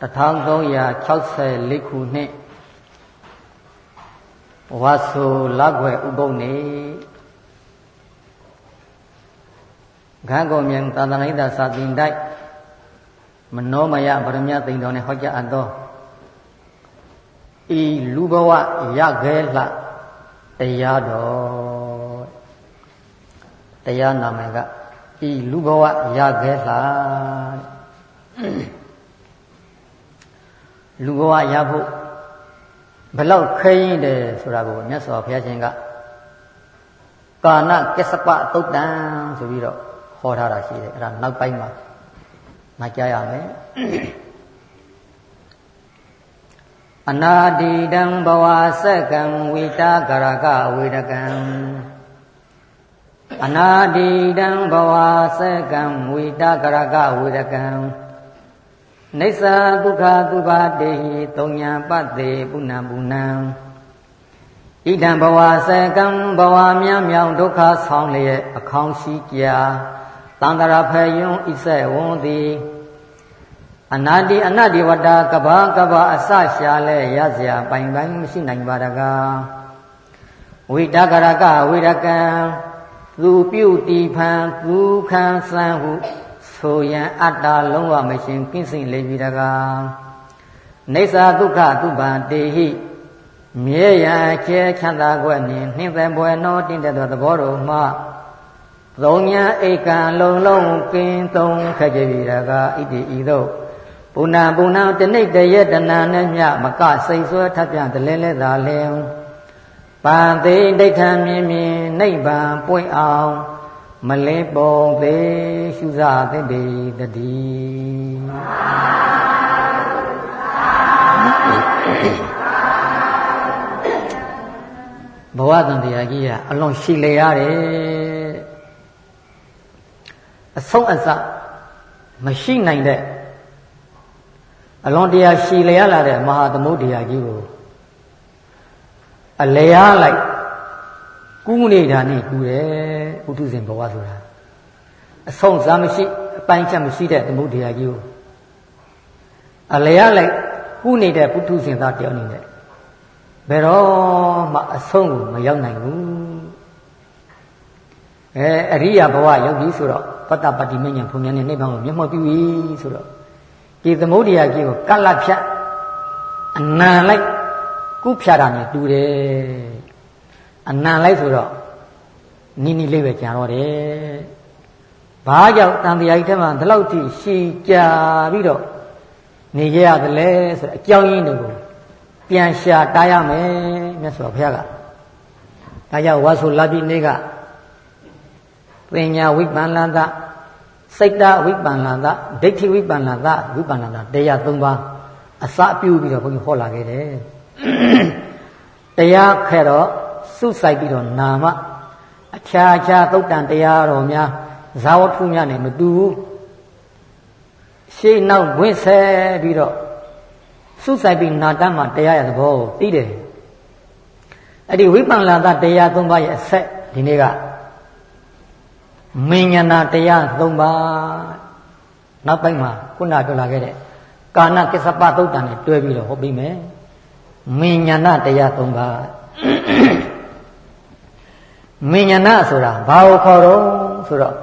1364ခုနှစ်ဝါဆိုလောက်ွယ်ဥပုပ်နေခန်းကုန်မြန်သာသနာ့ဒါစာတင်တိုက်မနောမယဗရမယသိန်တော်နဲ့ဟောကြားအပ်သောဤလူဘဝရခဲလှတရားတော်တရားနာမည်ကဤလူဘဝရခဲလှ လူဘဝရဖို့ဘလောက်ခဲရင်တယ်ဆိုတာကိုမြတ်စွာဘုရားရှင်ကကာဏကစ္စပသုတ်တံဆိုပြီးတော့ဟောထားတာရှိတယ်အဲ့ဒါနောက်ပိုင်းမှာမကြားရမယ်အနာတိတံဘဝစက္ကံဝိတာကရကဝေဒကံအနာတိတံဘဝစက္ကံဝိတာကရကဝေဒကံ နေသဒုက္ခသုဘာတေဟိတုံညာပတ္တေပုဏ္ဏပုဏ္ဏံဣဒံဘဝစကံဘဝမြမြောင်ဒုက္ခဆောင်လျက်အခေါင်းရှိကြတန္တရာဖယွန်းဣဆက်ဝန်းသည်အနာတိအနတ္တိဝတ္တကဘာကဘာအစရှာလဲရစရာပိုင်ပိုင်မရှိနိုင်ပါတကားဝိတကရကဝိရကံသူပြုတီဖန်သူခံစံဟု ဆိုရန်အတ္တလုံးဝမရှင်ကင်းစိမ့်လေပြီတကားနေသာဒုက္ခသူပံတေဟိမြဲရန်ကျဲချမ်းသာကွက်နှင့်နှင်းသက်ပွဲနောတင့်တဲ့သဘောတော်မှသုံးညာဧကံလုံးလုံးကင်းသုံးခက်ကြပြီတကားဣတိဤသို့ပုဏ္ဏပုဏ္ဏတနိတရတနာနဲ့မြမကစိတ်ဆွဲထပ်ပြန်တလဲလဲသာလင်ပန်သိဒိဋ္ဌံမြင်မြင်နိဗ္ဗာန်ပွင့်အောင် မလင်းပုံသေးရှုစားသင့်ပေတည်းဘဝတန်တရားကြီးကအလွန်ရှိလေရတယ်အဆုံးအစမရှိနိုင်တဲ့အလွန်တရားရှိလေရလာတဲ့မဟာသမုဒ္ဒရာကြီးကိုအလျားလိုက် ကူးနေတာနဲ့ကူးတယ်ဥထုဇဉ်ဘဝဆိုတာအဆုံးစားမရှိအပိုင်းချက်မရှိတဲ့သမုဒ္ဒရာကြီးကိုအလျားလိုက်ကူးနေတဲ့ပုထုဇဉ်သားတယောက်နေနဲ့ဘယ်တော့မှအဆုံးကိုမရောက်နိုင်ဘူးအဲအရိယာဘဝရောက်ပြီဆိုတော့ပတ္တပတ္တိမဉ္ဇဉ်ဘုံဉာဏ်နဲ့နိဗ္ဗာန်ကိုမျက်မှောက်ပြုပြီဆိုတော့ဒီသမုဒ္ဒရာကြီးကိုကလတ်ဖြတ်အနံလိုက်ကုဖြာတာနဲ့တူတယ် အနံလိုက်ဆိုတော့နီးနီးလေးပဲကြာတော့တယ်ဘာကြောင့်တန်တရားကြီးထဲမှာဒီလောက်ထိရှည်ကြာပြီးတော့နေရရတယ်လဲဆိုတော့အကြောင်းရင်းတွေကိုပြန်ရှာတားရမယ်မြတ်စွာဘုရားကဒါကြောင့်ဝါဆိုလာပြီနေ့ကပညာဝိပ္ပန္နသစိတ်တဝိပ္ပန္နသဒိဋ္ဌိဝိပ္ပန္နသဝိပ္ပန္နသတရား၃ပါးအစပြုပြီးတော့ဘုန်းကြီးဟောလာခဲ့တယ်တရားခဲ့တော့ စုဆိုင်ပြီးတော့နာမအခြားခြားသုတ်တန်တရားတော်များဇာဝထုများနဲ့မတူဘူးရှေ့နောက်ဝင့်ဆဲပြီးတော့စုဆိုင်ပြီးနာတတ်မှတရားရသဘောသိတယ်အဲ့ဒီဝိပန္နလာတရား၃ပါးရဲ့အဆက်ဒီနေ့ကမင်ညာတရား၃ပါးနောက်ပိုင်းမှာခုနပြောလာခဲ့တဲ့ကာဏကစ္စပသုတ်တန်နဲ့တွဲပြီးတော့ဟောပြီးမယ်မင်ညာတရား၃ပါး မဉ္ဇဏဆိုတာဘာကိုခေါ်တော့ဆိုတော့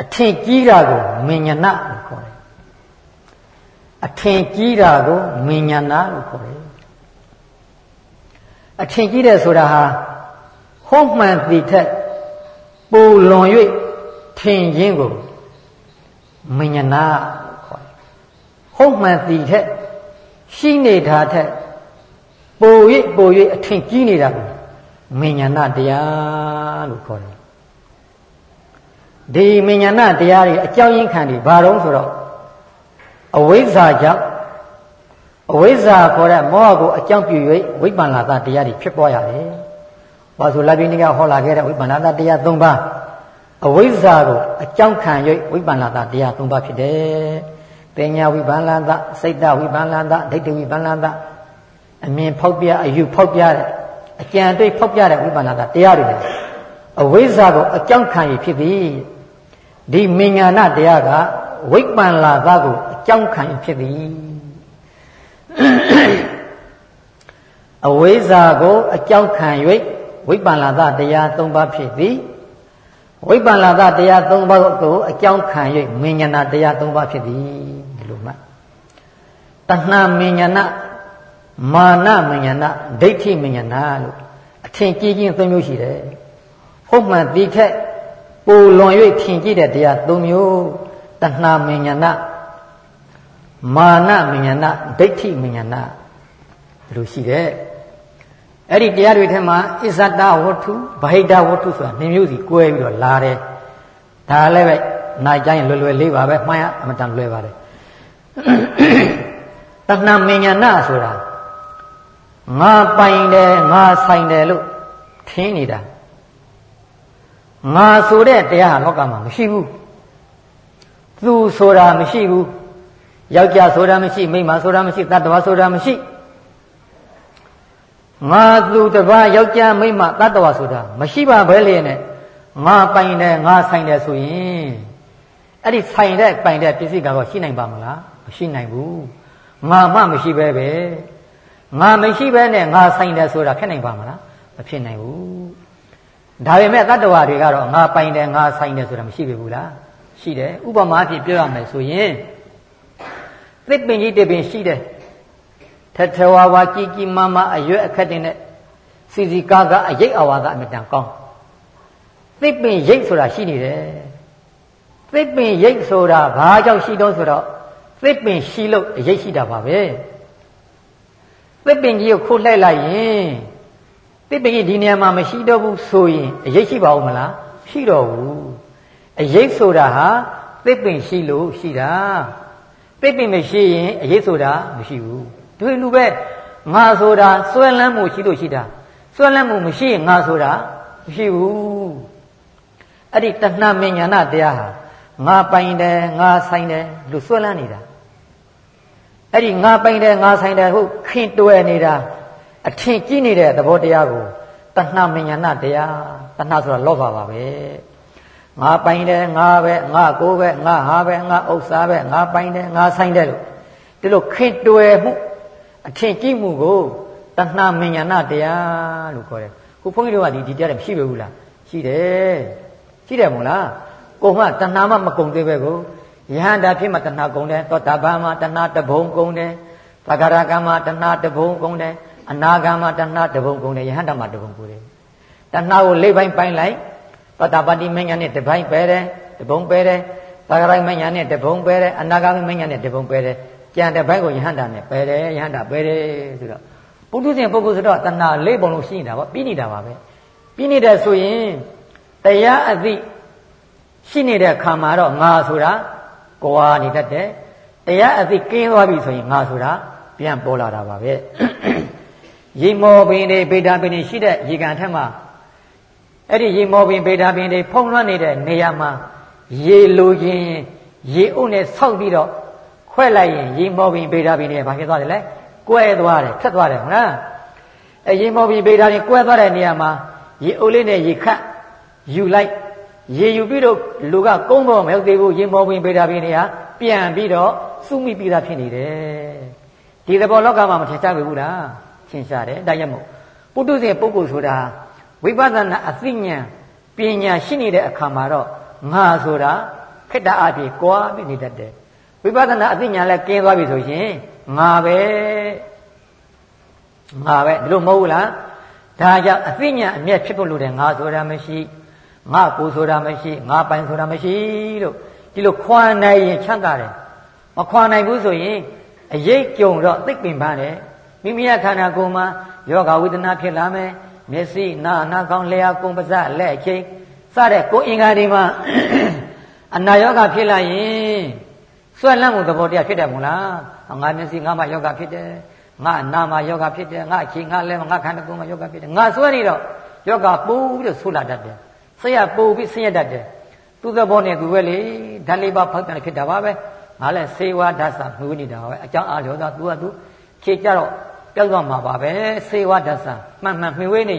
အထင်ကြီးတာကိုမဉ္ဇဏလို့ခေါ်တယ်အထင်ကြီးတာကိုမဉ္ဇဏလို့ခေါ်တယ်အထင်ကြီးတယ်ဆိုတာဟာဟုတ်မှန်သိထက်ပူလွန်၍ထင်ခြင်းကိုမဉ္ဇဏလို့ခေါ်တယ်ဟုတ်မှန်သိထက်ရှိနေတာထက်ပို၍ပို၍အထင်ကြီးနေတာကို မဉ္ဇဏတရားလို့ခေါ်တယ်ဒီမဉ္ဇဏတရားတွေအကြောင်းရင်းခံတွေဘာတော့ဆိုတော့အဝိဇ္ဇာကြောင့်အဝိဇ္ဇာခေါ်တဲ့မောဟကိုအကြောင်းပြု၍ဝိပ္ပန္နာတတရားတွေဖြစ်ပေါ်ရတယ်။ဘာဆိုလာပြီးနေကဟောလာခဲ့တဲ့ဝိပ္ပန္နာတတရား၃ပါးအဝိဇ္ဇာကိုအကြောင်းခံ၍ဝိပ္ပန္နာတတရား၃ပါးဖြစ်တယ်။ပညာဝိပ္ပန္နာတစိတ်တဝိပ္ပန္နာတဒိဋ္ဌိဝိပ္ပန္နာတအမြင်ဖောက်ပြအယူဖောက်ပြတဲ့ အကြံတွေးဖောက်ပြတဲ့ဝိပဿနာတရားတွေအဝိဇ္ဇာကိုအကြောင်းခံရဖြစ်သည်ဒီမင်ညာနာတရားကဝိပ္ပန္လာသကိုအကြောင်းခံဖြစ်သည်အဝိဇ္ဇာကိုအကြောင်းခံ၍ဝိပ္ပန္လာသတရား၃ပါးဖြစ်သည်ဝိပ္ပန္လာသတရား၃ပါးကိုအကြောင်းခံ၍မဉ္ဇနာတရား၃ပါးဖြစ်သည်ဒီလိုမှတဏှာမဉ္ဇနာ မာနမဉ္ဇနာဒိဋ္ဌိမဉ္ဇနာလို့အထင်ကြီးချင်း၃မျိုးရှိတယ်ဟုတ်မှန်ဒီထက်ပူလွန်၍ထင်ကြည့်တဲ့တရား၃မျိုးတဏှာမဉ္ဇနာမာနမဉ္ဇနာဒိဋ္ဌိမဉ္ဇနာဒီလိုရှိတယ်အဲ့ဒီတရားတွေထဲမှာအစ္ဆတဝတ္ထုဗဟိတဝတ္ထုဆိုတာနှမျိုးစီကွဲပြီးတော့လာတယ်ဒါလည်းပဲနိုင်ကြရင်လွယ်လွယ်လေးပါပဲမှန်းရအမတန်လွယ်ပါတယ်တဏမဉ္ဇဏဆိုတာ ငါပိုင်တယ်ငါဆိုင်တယ်လို့ထင်နေတာငါဆိုတဲ့တရားဟာလောကမှာမရှိဘူးသူဆိုတာမရှိဘူးယောက်ျားဆိုတာမရှိမိန်းမဆိုတာမရှိတတ္တဝါဆိုတာမရှိငါသူတပါးယောက်ျားမိန်းမတတ္တဝါဆိုတာမရှိပါဘဲလေနဲ့ငါပိုင်တယ်ငါဆိုင်တယ်ဆိုရင်အဲ့ဒီဆိုင်တဲ့ပိုင်တဲ့ပစ္စည်းကတော့ရှိနိုင်ပါမလားမရှိနိုင်ဘူးငါမှမရှိပဲပဲ ငါမရှိပဲနဲ့ငါဆိုင်တယ်ဆိုတာဖြစ်နိုင်ပါမလားမဖြစ်နိုင်ဘူးဒါပေမဲ့တတ္တဝါတွေကတော့ငါပိုင်တယ်ငါဆိုင်တယ်ဆိုတာမရှိပြီဘူးလားရှိတယ်ဥပမာအဖြစ်ပြောရမယ်ဆိုရင်သစ်ပင်ကြီးတစ်ပင်ရှိတယ်ထထဝါဝါကြီးကြီးမားမားအရွက်အခက်တင်တဲ့စီစီကားကအရိပ်အဝါကအမြဲတမ်းကောင်းသစ်ပင်ရိပ်ဆိုတာရှိနေတယ်သစ်ပင်ရိပ်ဆိုတာဘာကြောင့်ရှိတော့ဆိုတော့သစ်ပင်ရှိလို့ရိပ်ရှိတာပါပဲ သစ်ပင်ကြီးကိုခုတ်လိုက်လိုက်ရင်သစ်ပင်ကြီးဒီနေရာမှာမရှိတော့ဘူးဆိုရင်အရိပ်ရှိပါဦးမလားရှိတော့ဘူးအရိပ်ဆိုတာဟာသစ်ပင်ရှိလို့ရှိတာသစ်ပင်မရှိရင်အရိပ်ဆိုတာမရှိဘူးဒီလူပဲငါဆိုတာစွဲလန်းမှုရှိလို့ရှိတာစွဲလန်းမှုမရှိရင်ငါဆိုတာမရှိဘူးအဲ့ဒီတဏှမဉ္ဇဏတရားဟာငါပိုင်တယ်ငါဆိုင်တယ်လို့စွဲလန်းနေတာ အဲ့ဒီငါပိုင်တယ်ငါဆိုင်တယ်ဟုတ်ခင်တွယ်နေတာအထင်ကြီးနေတဲ့သဘောတရားကိုတဏှမဉ္ဇဏတရားတဏှဆိုတာလောဘပါပဲငါပိုင်တယ်ငါပဲငါကိုပဲငါဟာပဲငါဥစ္စာပဲငါပိုင်တယ်ငါဆိုင်တယ်လို့ဒီလိုခင်တွယ်မှုအထင်ကြီးမှုကိုတဏှာမဉ္ဇဏတရားလို့ခေါ်တယ်ခုဘုန်းကြီးတို့ကဒီဒီတရားတွေမရှိဘူးလားရှိတယ်ရှိတယ်မို့လားကိုမှတဏှာမှမကုံသေးပဲကို ယဟန္တာဖြစ်မှတဏှာကုံတယ်သောတာပန်မှတဏှာတဘုံကုံတယ်သဂရကမှတဏှာတဘုံကုံတယ်အနာဂံမှတဏှာတဘုံကုံတယ်ယဟန္တာမှတဘုံကုံတယ်တဏှာကိုလေးပိုင်းပိုင်းလိုက်သောတာပတိမဉ္ဇဏနဲ့တပိုင်းပဲတယ်တဘုံပဲတယ်သဂရမဉ္ဇဏနဲ့တဘုံပဲတယ်အနာဂံမဉ္ဇဏနဲ့တဘုံပဲတယ်ကြံတဲ့ဘက်ကိုယဟန္တာနဲ့ပယ်တယ်ယဟန္တာပယ်တယ်ဆိုတော့ပုထုဇဉ်ပုဂ္ဂိုလ်ဆိုတော့တဏှာလေးပုံလုံးရှိနေတာပေါ့ပြီးနေတာပါပဲပြီးနေတယ်ဆိုရင်တရားအသည့်ရှိနေတဲ့ခါမှာတော့ငါဆိုတာ ကွာနေတတ်တယ်တရားအသည့်ကင်းသွားပြီဆိုရင်ငါဆိုတာပြန်ပေါ်လာတာပါပဲရေမောပင်တွေဗေဒပင်တွေရှိတဲ့ရေကန်ထက်မှာအဲ့ဒီရေမောပင်ဗေဒပင်တွေဖုံးလွှမ်းနေတဲ့နေရာမှာရေလိုခြင်းရေအုပ်နဲ့ဆောက်ပြီးတော့ခွဲလိုက်ရင်ရေမောပြီးဗေဒာပြီးနေဘာဖြစ်သွားတယ်လဲကွဲသွားတယ်ဖြတ်သွားတယ်ဟုတ်လားအဲရေမောပြီးဗေဒာပြီးကွဲသွားတဲ့နေရာမှာရေအုပ်လေးနဲ့ရေခတ်ယူလိုက် ရေယူပြီးတော့လူကကုန်းတော့မဟုတ်သေးဘူးရေမောပြီးဗေဒာပြီးနေရာပြန်ပြီးတော့စုမိပြီးသားဖြစ်နေတယ်ဒီသဘောလောကမှာမထင်ရှားဘူးလားရှင်းရှားတယ်ဒါရမို့ပုထုဇဉ်ပုဂ္ဂိုလ်ဆိုတာဝိပဿနာအသိဉာဏ်ပညာရှိနေတဲ့အခါမှာတော့ငါဆိုတာခက်တာအဖြစ်ကွာပြီးနေတတ်တယ်ဝိပဿနာအသိဉာဏ်လည်းကင်းသွားပြီဆိုရင်ငါပဲငါပဲဒီလိုမဟုတ်ဘူးလားဒါကြောင့်အသိဉာဏ်အမျက်ဖြစ်ဖို့လိုတယ်ငါဆိုတာမရှိ ငါကိုဆိုတာမရှိငါပိုင်ဆိုတာမရှိလို့ဒီလိုခွာနိုင်ရင်ချမ်းသာတယ်မခွာနိုင်ဘူးဆိုရင်အရေးကြုံတော့သိပင်ပန်းတယ်မိမိရဲ့ခန္ဓာကိုယ်မှာယောဂဝေဒနာဖြစ်လာမယ်မျက်စိနာနာကောင်းလျှာကုံပစလက်အချိန်စတဲ့ကိုယ်အင်္ဂါတွေမှာအနာယောဂဖြစ်လာရင်ဆွဲလန့်မှုသဘောတရားဖြစ်တယ်မို့လားငါမျက်စိငါမှယောဂဖြစ်တယ်ငါနာမှာယောဂဖြစ်တယ်ငါအချိန်ငါလဲငါခန္ဓာကိုယ်မှာယောဂဖြစ်တယ်ငါဆွဲနေတော့ယောဂပိုးပြီးတော့ဆူလာတတ်တယ် ဆရပိုးပြီးဆင်းရဲတတ်တယ်သူသဘောနဲ့သူပဲလေဓာတ်လေးပါဖောက်တယ်ဖြစ်တာပါပဲငါလဲစေဝါဓာတ်စာမှုနေတာပါပဲအကြောင်းအားလျော်သာသူကသူခြေကြတော့ပြောက်သွားမှာပါပဲစေဝါဓာတ်စာမှန်မှန်မှီဝေးနေ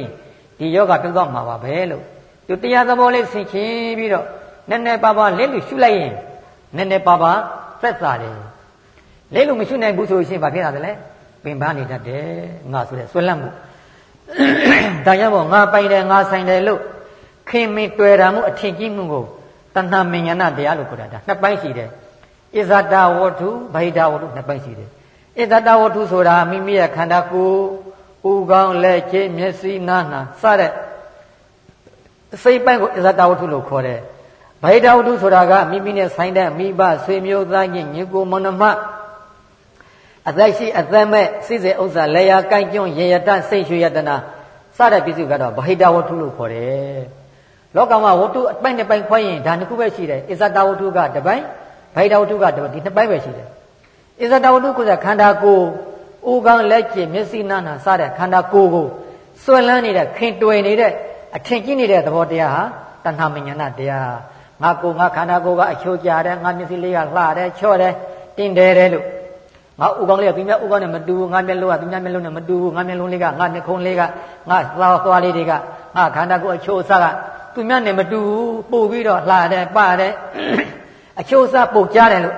ဒီယောဂပြောက်သွားမှာပါပဲလို့သူတရားသဘောလေးဆင်ချင်းပြီးတော့နည်းနည်းပါးပါးလက်လူရှုလိုက်ရင်နည်းနည်းပါးပါးသက်သာတယ်လဲလို့မရှိနိုင်ဘူးဆိုရှင်ဘာဖြစ်တာလဲပင်ပန်းနေတတ်တယ်ငါဆိုတဲ့ဆွဲလန့်မှုဒါကြောင့်မို့ငါပိုင်တယ်ငါဆိုင်တယ်လို့ ခင်မင်တွေ့တာမှုအထင်ကြီးမှုကိုတဏှာမဉ္ဇဏတရားလို့ခေါ်တာဒါနှစ်ပိုင်းရှိတယ်ဣဇတဝတ္ထုဗိဒဝတ္ထုနှစ်ပိုင်းရှိတယ်ဣဇတဝတ္ထုဆိုတာမိမိရဲ့ခန္ဓာကိုယ်ဥကောင်းလက်ခြေမျက်စိနားနာစတဲ့စိတ်ပိုင်းကိုဣဇတဝတ္ထုလို့ခေါ်တယ်ဗိဒဝတ္ထုဆိုတာကမိမိနဲ့ဆိုင်တဲ့မိဘဆွေမျိုးသားချင်းညီကိုမောင်နှမအသက်ရှိအသက်မဲ့စိစေဥစ္စာလေယာကိုင်းကျွန်းရေရတစိတ်ရွှေယတနာစတဲ့ပစ္စည်းကတော့ဗဟိတဝတ္ထုလို့ခေါ်တယ် လောကမှာဝတ္ထုအပိုင်းတစ်ပိုင်းခွဲရင်ဒါနှစ်ခုပဲရှိတယ်ဣဇတဝတ္ထုကတစ်ပိုင်းဗဟိတဝတ္ထုကဒီနှစ်ပိုင်းပဲရှိတယ်ဣဇတဝတ္ထုကခန္ဓာကိုယ်ဥကောင်းလက်ကျင်မျက်စိနာနာစတဲ့ခန္ဓာကိုယ်ကိုစွန့်လန်းနေတဲ့ခင်တွယ်နေတဲ့အထင်ကြီးနေတဲ့သဘောတရားဟာတဏှာမဉ္ဇဏတရားငါကိုငါခန္ဓာကိုယ်ကအချိုးကျတယ်ငါမျက်စိလေးကလှတယ်ချော့တယ်တင်းတယ်တယ်လို့ငါဥကောင်းလေးကသူများဥကောင်းနဲ့မတူဘူးငါမျက်လုံးကသူများမျက်လုံးနဲ့မတူဘူးငါမျက်လုံးလေးကငါနှခုံးလေးကငါသွားသွားလေးတွေကငါခန္ဓာကိုယ်အချိုးအစားက သူများနဲ့မတူဘူးပို့ပြီးတော့လှတယ်ပတယ်အချိုးအစားပုတ်ကြတယ်လို့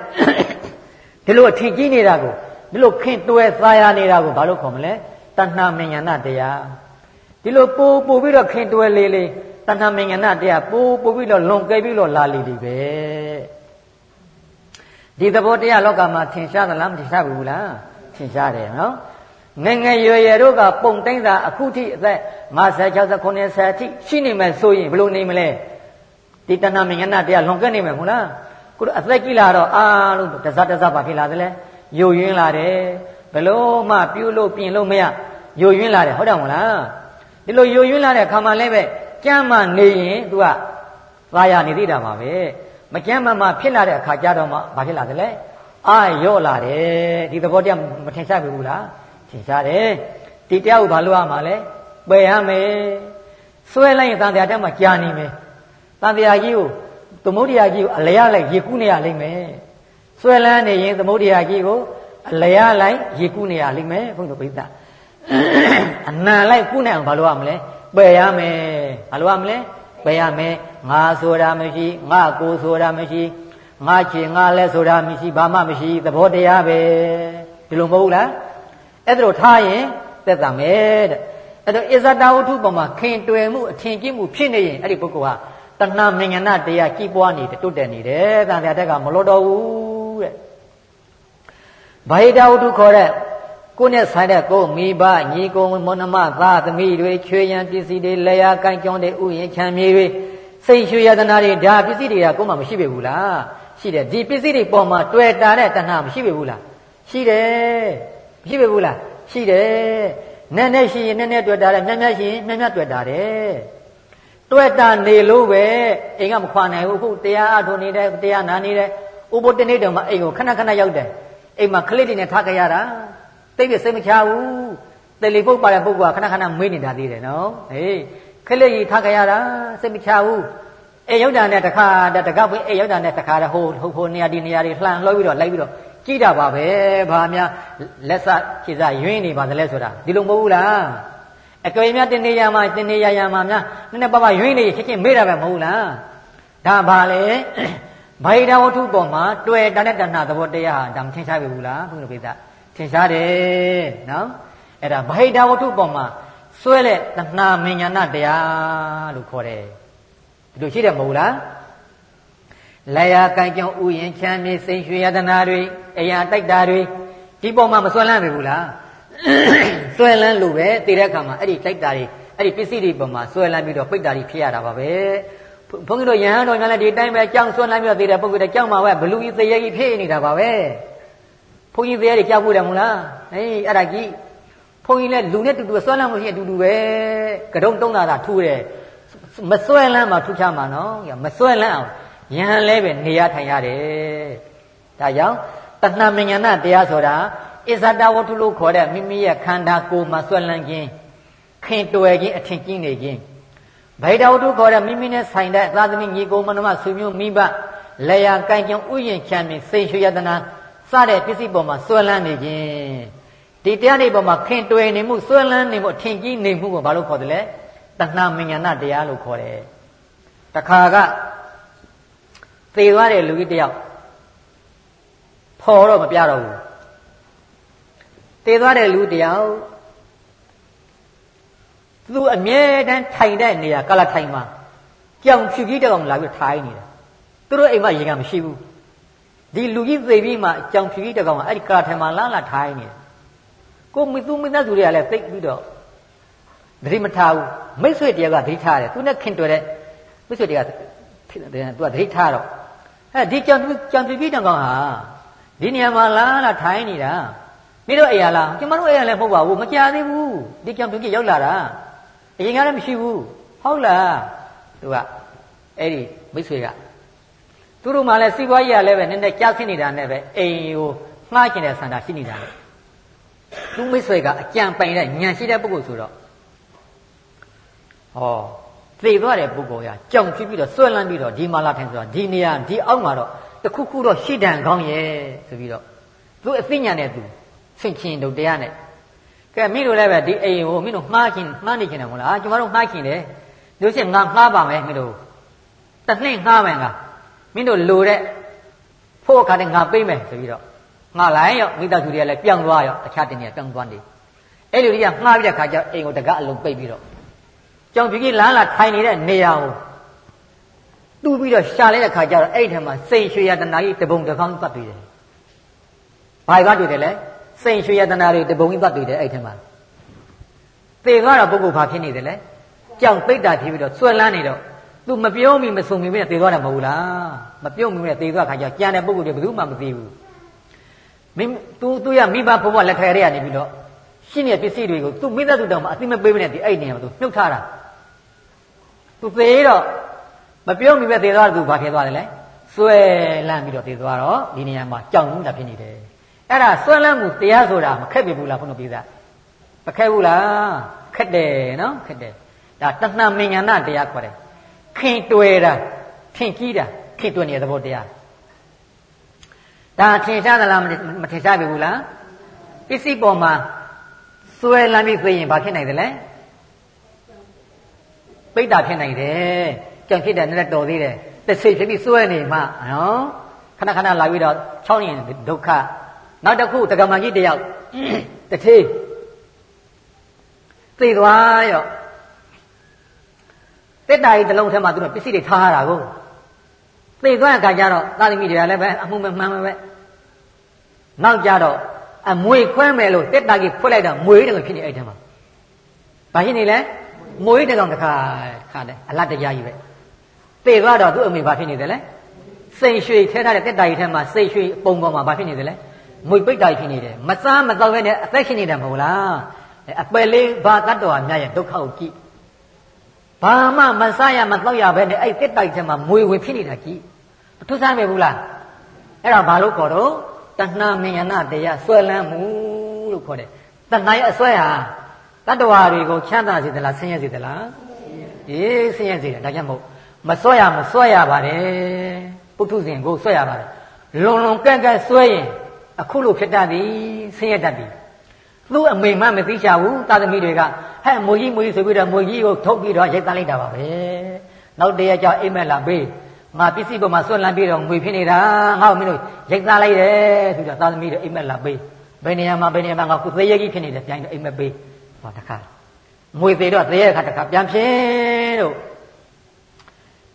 ဒီလိုအထင်ကြီးနေတာကိုဒီလိုခင်တွဲသားရနေတာကိုဘာလို့ခေါ်မလဲတဏှာမဉ္ဇဏတရားဒီလိုပို့ပို့ပြီးတော့ခင်တွဲလေးလေးတဏှာမဉ္ဇဏတရားပို့ပို့ပြီးတော့လွန်ကဲပြီးတော့လာလီဒီပဲဒီသဘောတရားလောကမှာထင်ရှားသလားမထင်ရှားဘူးလားထင်ရှားတယ်နော် ငငယ်ရွယ်ရွယ်တို့ကပုံတိုင်းသာအခုထိအသက်50 60 90အထိရှိနေမယ်ဆိုရင်ဘယ်လိုနေမလဲဒီတဏှာမဉ္ဇဏတရားလွန်ကဲနေမယ်မဟုတ်လားကိုအသက်ကြီးလာတော့အားလုံးတစားတစားပါဖြစ်လာတယ်လေယိုယွင်းလာတယ်ဘလို့မှပြုလို့ပြင်လို့မရယိုယွင်းလာတယ်ဟုတ်တယ်မဟုတ်လားဒီလိုယိုယွင်းလာတဲ့ခါမှလည်းပဲကြမ်းမှနေရင် तू ကသာယာနေသေးတာပါပဲမကြမ်းမှမှဖြစ်လာတဲ့အခါကျတော့မှဘာဖြစ်လာသလဲအာရော့လာတယ်ဒီသဘောတရားမထင်ရှားဘူးလား ထင်ရှားတယ်ဒီတရားကိုဘာလို့ရမှာလဲပယ်ရမယ်ဆွဲလိုက်ရင်တန်တရားတက်မှကြာနေမယ်တန်တရားကြီးကိုသမုဒ္ဒရာကြီးကိုအလျားလိုက်ရေကူးနေရလိမ့်မယ်ဆွဲလန်းနေရင်သမုဒ္ဒရာကြီးကိုအလျားလိုက်ရေကူးနေရလိမ့်မယ်ဘုန်းတော်ပိဿအနံလိုက်ကူးနေအောင်ဘာလို့ရမလဲပယ်ရမယ်ဘာလို့ရမလဲပယ်ရမယ်ငါဆိုတာမရှိငါကိုဆိုတာမရှိငါချေငါလဲဆိုတာမရှိဘာမှမရှိသဘောတရားပဲဒီလိုမဟုတ်လား အဲ့ဒါလို့ထားရင်သက်သာမယ်တဲ့အဲ့တော့အစ္ဆတဝုထုပေါ်မှာခင်တွယ်မှုအထင်ကြီးမှုဖြစ်နေရင်အဲ့ဒီပုဂ္ဂိုလ်ဟာတဏှာမဉ္ဇဏတရားကြီးပွားနေတယ်တွတ်တက်နေတယ်တန်တရားတက်ကမလွတ်တော့ဘူးတဲ့ဗဟိတဝုထုခေါ်တဲ့ကိုယ်နဲ့ဆိုင်တဲ့ကိုယ်မိဘညီကိုမွန်မသားသမီးတွေချွေရန်ပစ္စည်းတွေလေယာကိုင်းကြောင်းတွေဥယျာဉ်ချမ်းမြေတွေစိတ်ရွှေရတနာတွေဒါပစ္စည်းတွေကကိုယ်မှမရှိပေဘူးလားရှိတယ်ဒီပစ္စည်းတွေပေါ်မှာတွေ့တာတဲ့တဏှာမရှိပေဘူးလားရှိတယ် မရှိပေဘူးလားရှိတယ်နည်းနည်းရှိရင်နည်းနည်းတွေ့တာတယ်များများရှိရင်များများတွေ့တာတယ်တွေ့တာနေလို့ပဲအိမ်ကမခွာနိုင်ဘူးအခုတရားအထုံနေတဲ့တရားနာနေတဲ့ဥပုတ္တနေ့တုန်းကအိမ်ကိုခဏခဏရောက်တယ်အိမ်မှာကလေးတွေနဲ့ထားကြရတာသိပြီစိတ်မချဘူးတယ်လီပုတ်ပါတဲ့ပုဂ္ဂိုလ်ကခဏခဏမေးနေတာသေးတယ်နော်ဟေးခလေးကြီးထားကြရတာစိတ်မချဘူးအေရောက်တာနဲ့တခါတကပွင့်အေရောက်တာနဲ့တခါဟိုဟိုဟိုနေရာဒီနေရာတွေလှန်လှောပြီးတော့လိုက်ပြီးတော့ ကြည့်တာပါပဲဘာများလက်စခြေစရွင်းနေပါသလဲဆိုတာဒီလိုမဟုတ်ဘူးလားအကွေများတင်နေရမှာတင်နေရရမှာများနည်းနည်းပါးပါရွင်းနေချက်ချင်းမေးတာပဲမဟုတ်လားဒါဘာလဲဗိဒဝတ္ထုပေါ်မှာတွေ့တတဲ့တဏှာသဘောတရားဟာဒါမထင်ရှားပြီဘူးလားဘုရားပိသထင်ရှားတယ်နော်အဲ့ဒါဗဟိတဝတ္ထုပေါ်မှာစွဲတဲ့တဏှာမဉ္ဇဏတရားလို့ခေါ်တယ်ဒီလိုရှိတယ်မဟုတ်လား လာယာကံကြောင့်ဥယျင်ချမ်းမြေစိန်ရွှေယတနာတွေအရာတိုက်တာတွေဒီပေါ်မှာမစွဲလန်းပြီဘူးလားစွဲလန်းလို့ပဲတည်တဲ့အခါမှာအဲ့ဒီတိုက်တာတွေအဲ့ဒီပစ္စည်းတွေပေါ်မှာစွဲလန်းပြီးတော့ပိတ်တာတွေဖြစ်ရတာပါပဲဘုန်းကြီးတို့ယဟန်တော်ညာလည်းဒီတိုင်းပဲကြောင်းစွဲလန်းပြီးတော့တည်တဲ့ပုဂ္ဂိုလ်တွေကြောင်းမှာပဲဘလူကြီးသေရကြီးဖြစ်နေတာပါပဲဘုန်းကြီးတရားတွေကြောက်ဖို့တယ်မလားဟေးအဲ့ဒါကြီးဘုန်းကြီးလည်းလူနဲ့တူတူဆွဲလန်းမှုရှိအတူတူပဲကတုံးတုံးတာသာထူးတယ်မဆွဲလန်းမှထူးခြားမှာနော်မဆွဲလန်းအောင် ယဟန်လဲပဲနေရထိုင်ရတယ်ဒါကြောင့်တဏှမဉ္ဇဏတရားဆိုတာအစ္ဆတဝတ္ထုလို့ခေါ်တဲ့မိမိရဲ့ခန္ဓာကိုယ်မှာဆွဲလန်းခြင်းခင်တွယ်ခြင်းအထင်ကြီးနေခြင်းဗိဒဝတ္ထုခေါ်တဲ့မိမိနဲ့ဆိုင်တဲ့သာသမီညီကိုမနမဆွေမျိုးမိဘလေယာကိုင်ကြုံဥယျင်ချမ်းမြေစိတ်ရွှေယတနာစတဲ့ပစ္စည်းပေါ်မှာစွဲလန်းနေခြင်းဒီတရားတွေပေါ်မှာခင်တွယ်နေမှုစွဲလန်းနေမှုထင်ကြီးနေမှုကိုဘာလို့ခေါ်တယ်လဲတဏှာမဉ္ဇဏတရားလို့ခေါ်တယ်တခါက သေသွားတဲ့လူကြီးတယောက်ခေါ်တော့မပြတော့ဘူးတည်သွားတဲ့လူတယောက်သူအမြဲတမ်းထိုင်တဲ့နေရာကလထိုင်မှာကြောင်ဖြူကြီးတကောင်လာပြီးထိုင်နေတာသူတို့အိမ်မှာရေကမရှိဘူးဒီလူကြီးသေပြီးမှကြောင်ဖြူကြီးတကောင်ကအဲ့ဒီကလထိုင်မှာလာလာထိုင်နေတယ်ကိုမိသူမိသားစုတွေကလည်းသိပြီးတော့သတိမထားဘူးမိတ်ဆွေတယောက်ကသတိထားတယ်သူနဲ့ခင်တွေ့တဲ့မိတ်ဆွေတယောက်ကသူကသတိထားတော့ အဲဒီကြောင်ကြောင်ဖြူကြီးတကောင်ဟာဒီနေရာမှာလာလာထိုင်နေတာမင်းတို့အိမ်ရလားကျမတို့အိမ်ရလည်းမဟုတ်ပါဘူးမကြသေးဘူးဒီကြောင်ဖြူကြီးရောက်လာတာအရင်ကလည်းမရှိဘူးဟုတ်လားသူကအဲ့ဒီမိတ်ဆွေကသူတို့မှလည်းစီးပွားရေးကလည်းပဲနည်းနည်းကြားဆင်းနေတာနဲ့ပဲအိမ်ကိုငှားကျင်တဲ့ဆန္ဒရှိနေတာလေသူမိတ်ဆွေကအကြံပိုင်တဲ့ညံရှိတဲ့ပုဂ္ဂိုလ်ဆိုတော့ဟော သေသွားတဲ့ပုဂ္ဂိုလ်ကကြောင်ဖြစ်ပြီးတော့ဆွဲလန်းပြီးတော့ဒီမာလာထိုင်ဆိုတော့ဒီနေရာဒီအောက်မှာတော့တခုခုတော့ရှိတန်ကောင်းရဲ့ဆိုပြီးတော့သူအသိဉာဏ်နဲ့သူဆင့်ချင်းတို့တရားနဲ့ကဲမင်းတို့လည်းပဲဒီအိမ်ကိုမင်းတို့မှားခင်မှားနေခင်တယ်မဟုတ်လားကျွန်တော်တို့မှားခင်တယ်တို့ချင်းငါမှားပါမယ်မင်းတို့တနှင့်ငှားမယ်ငါမင်းတို့လိုတဲ့ဖို့အခါတည်းငါပေးမယ်ဆိုပြီးတော့ငါလိုက်ရောမိသားစုတွေကလည်းပြောင်းသွားရောတခြားတင်နေပြောင်းသွားနေအဲ့လိုကြီးကငှားပြီးတဲ့ခါကျအိမ်ကိုတကအလုံးပိတ်ပြီးတော့ ကြောင်ပြကြီးလမ်းလာထိုင်နေတဲ့နေရာကိုတူးပြီးတော့ရှာလိုက်တဲ့ခါကျတော့အဲ့ဒီထဲမှာစိန်ရွှေရတနာကြီးတပုံတစ်ခေါင်းပတ်ပြီးတယ်ဘာကတွေ့တယ်လဲစိန်ရွှေရတနာတွေတပုံကြီးပတ်တွေ့တယ်အဲ့ထဲမှာသေသွားတော့ပုဂ္ဂိုလ်ဘာဖြစ်နေတယ်လဲကြောင်ပိတ်တာဖြစ်ပြီးတော့ဆွဲလန်းနေတော့သူမပြောမိမစုံမိနဲ့သေသွားတာမဟုတ်လားမပြုတ်မိနဲ့သေသွားခါကျကြံတဲ့ပုဂ္ဂိုလ်တွေဘယ်သူမှမသိဘူးမင်းသူသူရမိဘဘဘလက်ထက်ရရနေပြီးတော့ရှင်းတဲ့ပစ္စည်းတွေကိုသူမိသားစုတောင်မှအသိမပေးဘဲနဲ့ဒီအဲ့နေမှာသူနှုတ်ထားတာ သူသေတော့မပြုတ်မိပဲသေသွားတယ်သူဘာဖြစ်သွားတယ်လဲဆွဲလန်းပြီးတော့သေသွားတော့ဒီနေရာမှာကြောင်မှုတာဖြစ်နေတယ်အဲ့ဒါဆွဲလန်းမှုတရားဆိုတာမခက်ပြီဘူးလားဘုန်းတော်ပြည်သားမခက်ဘူးလားခက်တယ်နော်ခက်တယ်ဒါတဏှမဉ္ဇဏတရားခေါ်တယ်ခင်တွေ့တာခင်ကြီးတာခင်တွေ့နေတဲ့သဘောတရားဒါထင်ရှားသလားမထင်ရှားပြီဘူးလားပစ္စည်းပေါ်မှာစွဲလမ်းပြီးသိရင်ဘာဖြစ်နိုင်တယ်လဲ ပိဋ္ဌာဖြစ်နိုင်တယ်ကြောင်ဖြစ်တယ်နဲ့တော်သေးတယ်တစ်စိတ်ဖြစ်ပြီးစွဲနေမှနော်ခဏခဏလာပြီးတော့ချောင်းရင်ဒုက္ခနောက်တစ်ခုတက္ကမကြီးတယောက်တထေးသိသွားရောတစ်တာကြီးတစ်လုံးထဲမှာသူတို့ပစ္စည်းတွေထားရတာကိုသိသွားတဲ့အခါကျတော့သာသမီတွေကလည်းပဲအမှုမမှန်ပဲနောက်ကြတော့အမွေခွဲမယ်လို့တစ်တာကြီးဖွက်လိုက်တော့မွေတကောင်ဖြစ်နေအဲ့ထဲမှာဘာဖြစ်နေလဲ မွေတကောင်တစ်ခါခါတယ်အလတ်တရားကြီးပဲသိသွားတော့သူ့အမေဘာဖြစ်နေတယ်လဲစိန်ရွှေထဲထားတဲ့တစ်တာကြီးထဲမှာစိန်ရွှေပုံပေါ်မှာဘာဖြစ်နေတယ်လဲမွေပိတ်တာဖြစ်နေတယ်မစားမတော့ပဲနဲ့အသက်ရှင်နေတယ်မဟုတ်လားအပယ်လေးဘာတတ်တော်များရဲ့ဒုက္ခကိုကြည့်ဘာမှမစားရမတော့ရပဲနဲ့အဲ့တစ်တိုက်ထဲမှာမွေဝင်ဖြစ်နေတာကြည့်မထူးဆန်းပဲဘူးလားအဲ့ဒါဘာလို့ခေါ်တော့တဏှာမဉ္ဇဏတရားဆွဲလန်းမှုလို့ခေါ်တယ်တဏှာရဲ့အဆွဲဟာ တတ္တဝါတွေကိုချမ်းသာစေသလားဆင်းရဲစေသလားအေးဆင်းရဲစေတယ်ဒါကြောင့်မို့မဆွဲရမဆွဲရပါတယ်ပုထုဇဉ်ကိုဆွဲရပါတယ်လုံလုံကန့်ကန့်ဆွဲရင်အခုလိုဖြစ်တတ်သည်ဆင်းရဲတတ်သည်သူ့အမိမမသိချဘူးသာသမီတွေကဟဲ့မွေကြီးမွေကြီးဆိုပြီးတော့မွေကြီးကိုထုတ်ပြီးတော့ရိုက်သားလိုက်တာပါပဲနောက်တရက်ကျအိမ်မက်လာပေးငါပစ္စည်းပေါ်မှာဆွတ်လန်းပြီးတော့ငွေဖြစ်နေတာငါ့ကိုမင်းတို့ရိုက်သားလိုက်တယ်ဆိုတော့သာသမီတွေအိမ်မက်လာပေးဘယ်နေရာမှာဘယ်နေရာမှာငါခုသေရကြီးဖြစ်နေတယ်ပြန်တော့အိမ်မက်ပေး ဟောတခါငွေသေးတော့သေရခါတခါပြန်ဖြစ်လို့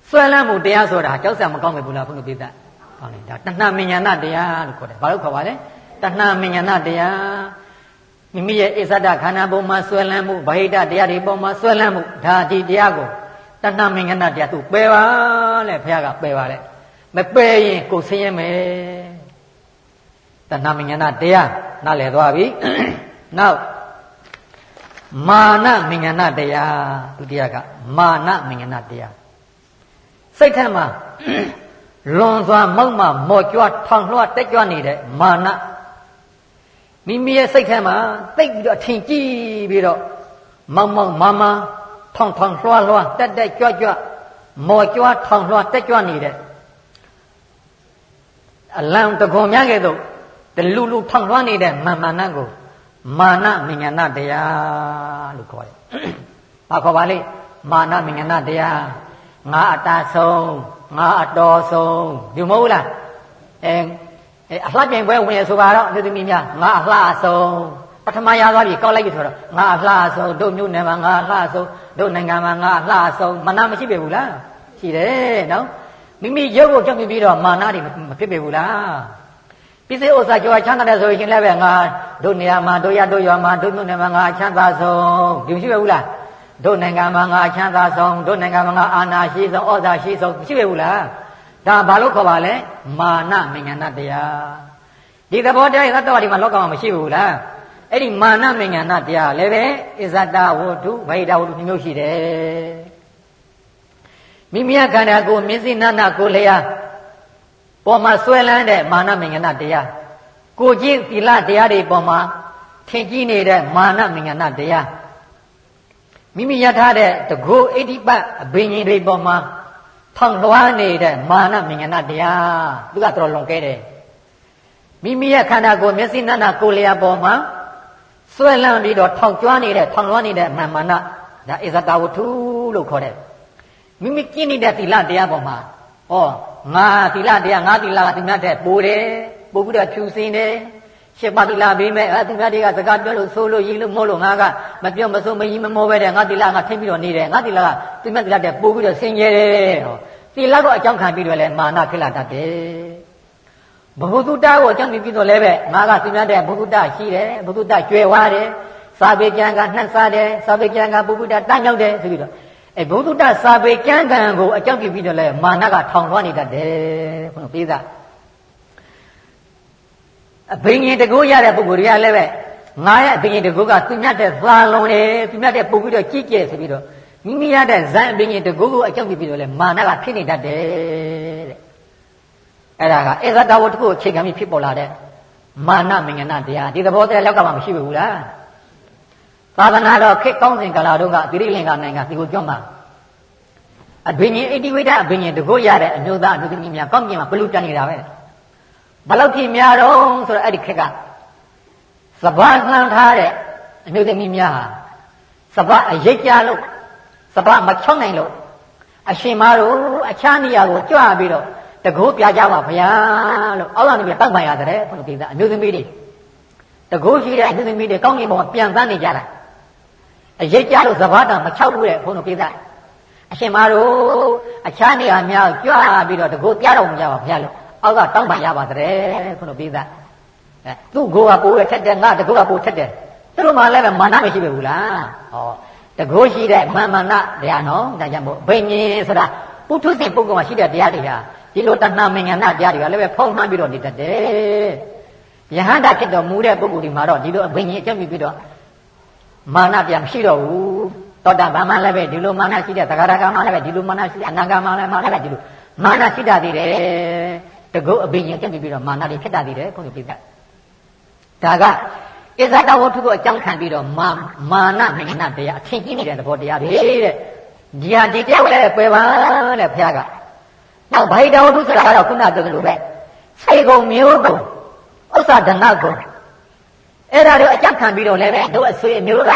ဆွဲလန်းမှုတရားဆိုတာကြောက်စရာမကောင်းပဲဘူးလားဘုန်းကြီးပြသဟောလေဒါတဏှမဉ္ဇဏတရားလို့ခေါ်တယ်ဘာလို့ခေါ်ပါလဲတဏှမဉ္ဇဏတရားမိမိရဲ့အစ္ဆဒခန္ဓာပေါ်မှာဆွဲလန်းမှုဗဟိတတရားတွေပေါ်မှာဆွဲလန်းမှုဒါဒီတရားကိုတဏှမဉ္ဇဏတရားသူပယ်ပါလေဘုရားကပယ်ပါလေမပယ်ရင်ကိုဆင်းရဲမယ်တဏှမဉ္ဇဏတရားနားလည်သွားပြီနောက် မာနမဉ္ဇဏတရားဒုတိယကမာနမဉ္ဇဏတရားစိတ်ထဲမှာလွန်စွာမောက်မှမော်ကြွထောင်လွှတ်တက်ကြွနေတဲ့မာနမိမိရဲ့စိတ်ထဲမှာတိတ်ပြီးတော့ထင်ကြည့်ပြီးတော့မောက်မောက်မာမာထောင်ထောင်လွှတ်လွှတ်တက်တက်ကြွကြွမော်ကြွထောင်လွှတ်တက်ကြွနေတဲ့အလံတကွန်များကဲ့သို့တလူလူထောင်လွှတ်နေတဲ့မာမာနကို မာနမဉ္ဇဏတရားလို့ခေါ်တယ်။ဘာခေါ်ပါလိမ့်မာနမဉ္ဇဏတရားငါအတာဆုံးငါအတော်ဆုံးဒီမဟုတ်လားအဲအဲအလှပြိုင်ပွဲဝင်ရဆိုပါတော့အမျိုးသမီးများငါအလှဆုံးပထမရသွားပြီကောက်လိုက်ပြီဆိုတော့ငါအလှဆုံးတို့မြို့နယ်မှာငါအလှဆုံးတို့နိုင်ငံမှာငါအလှဆုံးမနာမရှိပေဘူးလားရှိတယ်နော်မိမိရုပ်ကိုကြောက်ပြီးတော့မာနတွေမဖြစ်ပေဘူးလား ပစ္စည်းဥစ္စာကြွားချမ်းသာတယ်ဆိုရင်လည်းပဲငါတို့နေရာမှာတို့ရတို့ရွာမှာတို့မြို့နယ်မှာငါချမ်းသာဆုံးဒီမရှိဘူးလားတို့နိုင်ငံမှာငါချမ်းသာဆုံးတို့နိုင်ငံမှာငါအာဏာရှိဆုံးဩဇာရှိဆုံးမရှိဘူးလားဒါဘာလို့ခေါ်ပါလဲမာနမင်္ဂဏတရားဒီသဘောတရားသတ္တဝါဒီမှာလောကမှာမရှိဘူးလားအဲ့ဒီမာနမင်္ဂဏတရားလည်းပဲအစ္ဆတဝတ္ထုဗိဒဝတ္ထုမျိုးရှိတယ်မိမိခန္ဓာကိုမျက်စိနာနာကိုလျာ ပေါ်မှာဆွဲလန်းတဲ့မာနမင်္ဂဏတရားကိုကြည့်သီလတရားတွေပေါ်မှာထင်ကြီးနေတဲ့မာနမင်္ဂဏတရားမိမိရထားတဲ့တကုအဋ္ဌိပတ်အဘိညာဉ်တွေပေါ်မှာထောင်လွှားနေတဲ့မာနမင်္ဂဏတရားသူကတော်လွန်ခဲ့တယ်မိမိရဲ့ခန္ဓာကိုယ်မျက်စိနာနာကိုယ်လျာပေါ်မှာဆွဲလန်းပြီးတော့ထောင်ကျွမ်းနေတဲ့ထောင်လွှားနေတဲ့မာမာနဒါအစ္ဆတဝတ္ထုလို့ခေါ်တယ်မိမိကျင့်နေတဲ့သီလတရားပေါ်မှာဩ ငါသီလတရားငါသီလကသူများတဲ့ပိုတယ်ပို့ပြီးတော့ဖြူစင်းတယ်ရှစ်ပါးသီလပေးမယ်အဲသူများတွေကစကားပြောလို့ဆိုလို့ရည်လို့မို့လို့ငါကမပြောမဆိုမကြီးမမောပဲတဲ့ငါသီလကထိမ့်ပြီးတော့နေတယ်ငါသီလကသူများသီလတဲ့ပို့ပြီးတော့ဆင်ကျဲတယ်ဟောသီလတော့အကြောင်းခံပြီးတော့လဲမာနဖြစ်လာတတ်တယ်ဘုသူတကိုအကြောင်းပြီးတော့လဲပဲငါကသူများတဲ့ဘုသူတရှိတယ်ဘုသူတကျွယ်ဝါတယ်စာပေကျမ်းကနှက်စားတယ်စာပေကျမ်းကပုဂ္ဂုတတန်းရောက်တယ်ဆိုပြီးတော့ အဲဘုသူတစာပေကျမ်းကံကိုအကြောင်းပြပြီးတော့လဲမာနကထောင်လွှမ်းနေတတ်တယ်ဘုရားပေးသားအဘိညာဉ်တကူရတဲ့ပုဂ္ဂိုလ်တွေကလည်းပဲငါရဲ့အဘိညာဉ်တကူကသူမြတ်တဲ့သာလွန်တယ်သူမြတ်တဲ့ပုံပြီးတော့ကြည့်ကြဲဆိုပြီးတော့မိမိရတဲ့ဇန်အဘိညာဉ်တကူကိုအကြောင်းပြပြီးတော့လဲမာနကဖြစ်နေတတ်တယ်တဲ့အဲ့ဒါကအဇတဝတ္ထုကိုအခြေခံပြီးဖြစ်ပေါ်လာတဲ့မာနမင်္ဂနာတရားဒီသဘောတရားလောက်ကမှမရှိဘူးလား သာသနာတော်ခေတ်ကောင်းစဉ်ကာလတို့ကသီရိလင်္ကာနိုင်ငံဒီကိုကြွမှာအဘိညာဉ်ဣတိဝိဒအဘိညာဉ်တကုရတဲ့အမျိုးသားအမျိုးသမီးများကောင်းကျင်မှာဘလူတန်နေတာပဲဘလောက်ဖြစ်များတော့ဆိုတော့အဲ့ဒီခေတ်ကစဘာလှမ်းထားတဲ့အမျိုးသမီးများဟာစဘာအရိပ်ကြလို့စဘာမချောင်းနိုင်လို့အရှင်မတို့အခြားနေရာကိုကြွပြီးတော့တကုပြကြပါဗျာလို့အောက်ကနေပြီးတောက်ပါရတဲ့ဘုရားကိစ္စအမျိုးသမီးတွေတကုရှိတဲ့အမျိုးသမီးတွေကောင်းကင်ဘုံပြန်သန်းနေကြတာ အရိပ်ကြလို့စဘာတာမချောက်ဘူးတဲ့ဘုန်းတော်ကိစ္စအရှင်မတို့အခြားနေရာများကြွပြီးတော့တကုပြတော့မကြပါဗျာလို့အောက်ကတောင်းပန်ရပါတဲ့ခုလိုပြီးသားအဲသူ့ကိုယ်ကပိုးရထက်တယ်ငါတကုကပိုးထက်တယ်သူတို့မှလည်းပဲမာနမရှိပဲဘူးလားဟောတကုရှိတဲ့မာမနာတရားနော်ဒါကြောင့်မို့ဘိညာဉ်ဆိုတာပုထုဇဉ်ပုဂ္ဂိုလ်မှာရှိတဲ့တရားတွေဟာဒီလိုတဏှာမင်္ဂနာတရားတွေကလည်းပဲဖုံးမှန်းပြီးတော့နေတတ်တယ်ယဟန္တာဖြစ်တော်မူတဲ့ပုဂ္ဂိုလ်ဒီမှာတော့ဒီလိုဘိညာဉ်အကျုံးပြီးတော့ မာနတရားမရှိတော့ဘူးတောတာဘာမှလည်းပဲဒီလိုမာနရှိတဲ့သဂရကမှလည်းပဲဒီလိုမာနရှိတဲ့အနာဂတ်မှလည်းမှလည်းပဲဒီလိုမာနရှိတတ်သေးတယ်တကုတ်အဘိညာဉ်တက်ပြီးတော့မာနတွေဖြစ်တတ်သေးတယ်ခုလိုပြပြဒါကအစ္ဆတဝတ္ထုကိုအကြောင်းခံပြီးတော့မာမာနမင်္ဂနတရားအထင်ကြီးနေတဲ့သဘောတရားတွေတဲ့ဒီဟာဒီတရားလည်းပယ်ပါတဲ့ဘုရားကနောက်ဗိဒဝတ္ထုဆိုတာကတော့ခုနပြောသလိုပဲစေကုံမျိုးကုံဥစ္စာဒနာကုံ အဲ့ဒါတို့အကြောင်းခံပြီးတော့လည်းပဲတို့အဆွေမျိုးက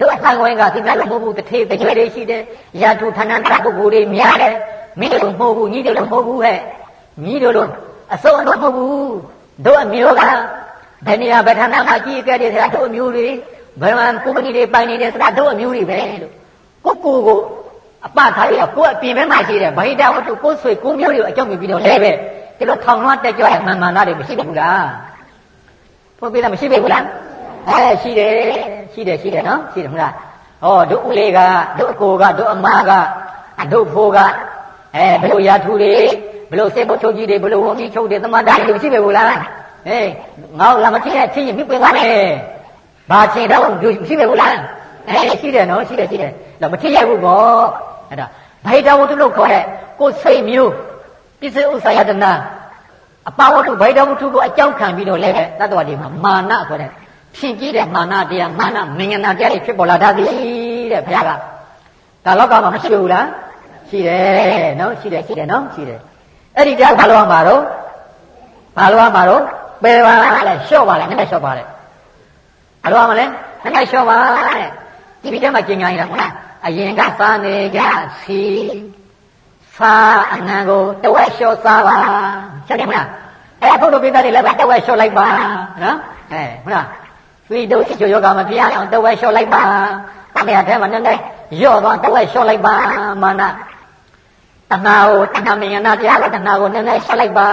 တို့အသံဝင်ကသူများလည်းမဟုတ်ဘူးတထေးတကြွယ်တွေရှိတယ်ရာထုဌာနတပုဂ္ဂိုလ်တွေများတယ်မင်းတို့မဟုတ်ဘူးညီတို့လည်းမဟုတ်ဘူးဟဲ့ညီတို့တို့အစုံတော့မဟုတ်ဘူးတို့အမျိုးကဘယ်နေရာဗဌာနမှာကြီးခဲ့တယ်ဆိုတာတို့အမျိုးတွေဘယ်မှာကုမ္ပဏီတွေပိုင်နေတယ်ဆိုတာတို့အမျိုးတွေပဲလို့ကိုကိုကိုအပထားရကိုအပြင်ဘက်မှာရှိတယ်ဗဟိတဝတ္ထုကိုဆွေကိုမျိုးတွေအကြောင်းပြပြီးတော့လည်းပဲဒီလိုထောင်လွှတ်တက်ကြွရမှန်မှန်သားတွေမရှိဘူးလား ဘုရားပြတာမရှိဘူးလားအဲရှိတယ်ရှိတယ်ရှိတယ်နော်ရှိတယ်မလားဟောတို့ဦးလေးကတို့အကိုကတို့အမကတို့ဖိုးကအဲဘယ်လိုရာထူတွေဘလို့စေဖို့ချုပ်ကြီးတွေဘလို့ဝန်ကြီးချုပ်တွေသမန္တာတွေရှိပဲဘူးလားဟေးငါ့လာမချင်းရဲ့ချင်းရင်မြစ်ပင်သွားမယ်ဘာချင်းတော့ရှိပဲဘူးလားအဲရှိတယ်နော်ရှိတယ်ရှိတယ်တော့မထည့်ရဘူးပေါ့အဲ့ဒါဘိဒဝတ္ထုလို့ခေါ်တဲ့ကိုယ်စိတ်မျိုးပစ္စည်းဥစ္စာယတနာ အပါဝတ္ထုဘိဒဝတ္ထုကိုအကြောင်းခံပြီးတော့လည်းပဲတတ္တဝါတွေမှာမာနဆိုတဲ့ဖြင့်ကြည့်တဲ့မာနတရားမာနမင်္ဂနာတရားတွေဖြစ်ပေါ်လာတတ်သည်တဲ့ဘုရားကဒါလောကမှာမရှိဘူးလားရှိတယ်နော်ရှိတယ်ရှိတယ်နော်ရှိတယ်အဲ့ဒီတရားဘာလို့မှာတော့ဘာလို့မှာတော့ပယ်ပါလဲလျှော့ပါလဲနည်းနည်းလျှော့ပါလဲဘာလို့မှာလဲနည်းနည်းလျှော့ပါတဲ့ဒီပြတဲ့မှာကျင်ညာနေတာဟုတ်လားအရင်ကစားနေကြစီ စားအနံကိုတဝက်လျှော့စားပါချက်တယ်မလားအဲဘုရားပိသားတွေလည်းပဲတဝက်လျှော့လိုက်ပါနော်အဲဟုတ်လားသွေးတို့ချိုယောဂမပြရအောင်တဝက်လျှော့လိုက်ပါတရားထဲမှာနည်းနည်းရော့သွားတဝက်လျှော့လိုက်ပါမာနတဏှာကိုတဏှာမယနာတရားကိုတဏှာကိုနည်းနည်းလျှော့လိုက်ပါ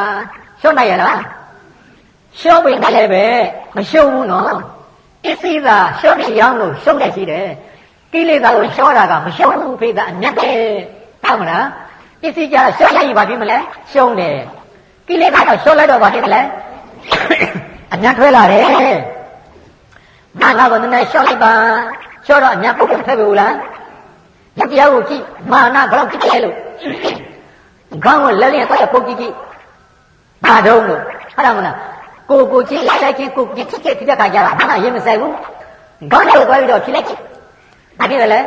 လျှော့နိုင်ရလားလျှော့ပြီးလည်းပဲမလျှော့ဘူးနော်အစ္စည်းသာလျှော့ချအောင်လို့လျှော့တယ်ရှိတယ်ကိလေသာကိုလျှော့တာကမလျှော့ဘူးဖေးတာအမြတ်ပဲဟုတ်မလား ပစ္စည်းကြတော့လျှော့လိုက်ရင်ဘာဖြစ်မလဲရှုံးတယ်ကိလေသာတော့လျှော့လိုက်တော့ဘာဖြစ်မလဲအမြတ်ထွဲလာတယ်မာနကိုနည်းနည်းလျှော့လိုက်ပါလျှော့တော့အမြတ်ပုဂ္ဂိုလ်ထွက်ပြီလားလက်တရားကိုကြည့်မာနဘယ်လောက်ကြည့်လဲလို့ခေါင်းကိုလက်လျက်သွားပုတ်ကြည့်ကြည့်ဘာတုံးလို့ဟုတ်တယ်မလားကိုကိုချင်းလက်လိုက်ချင်းကိုကြည့်ချစ်ချစ်တဲ့ခါကျတော့ဘာမှရင်မဆိုင်ဘူးခေါင်းကိုသွားပြီးတော့ဖြိလိုက်ကြည့်ဘာဖြစ်လဲ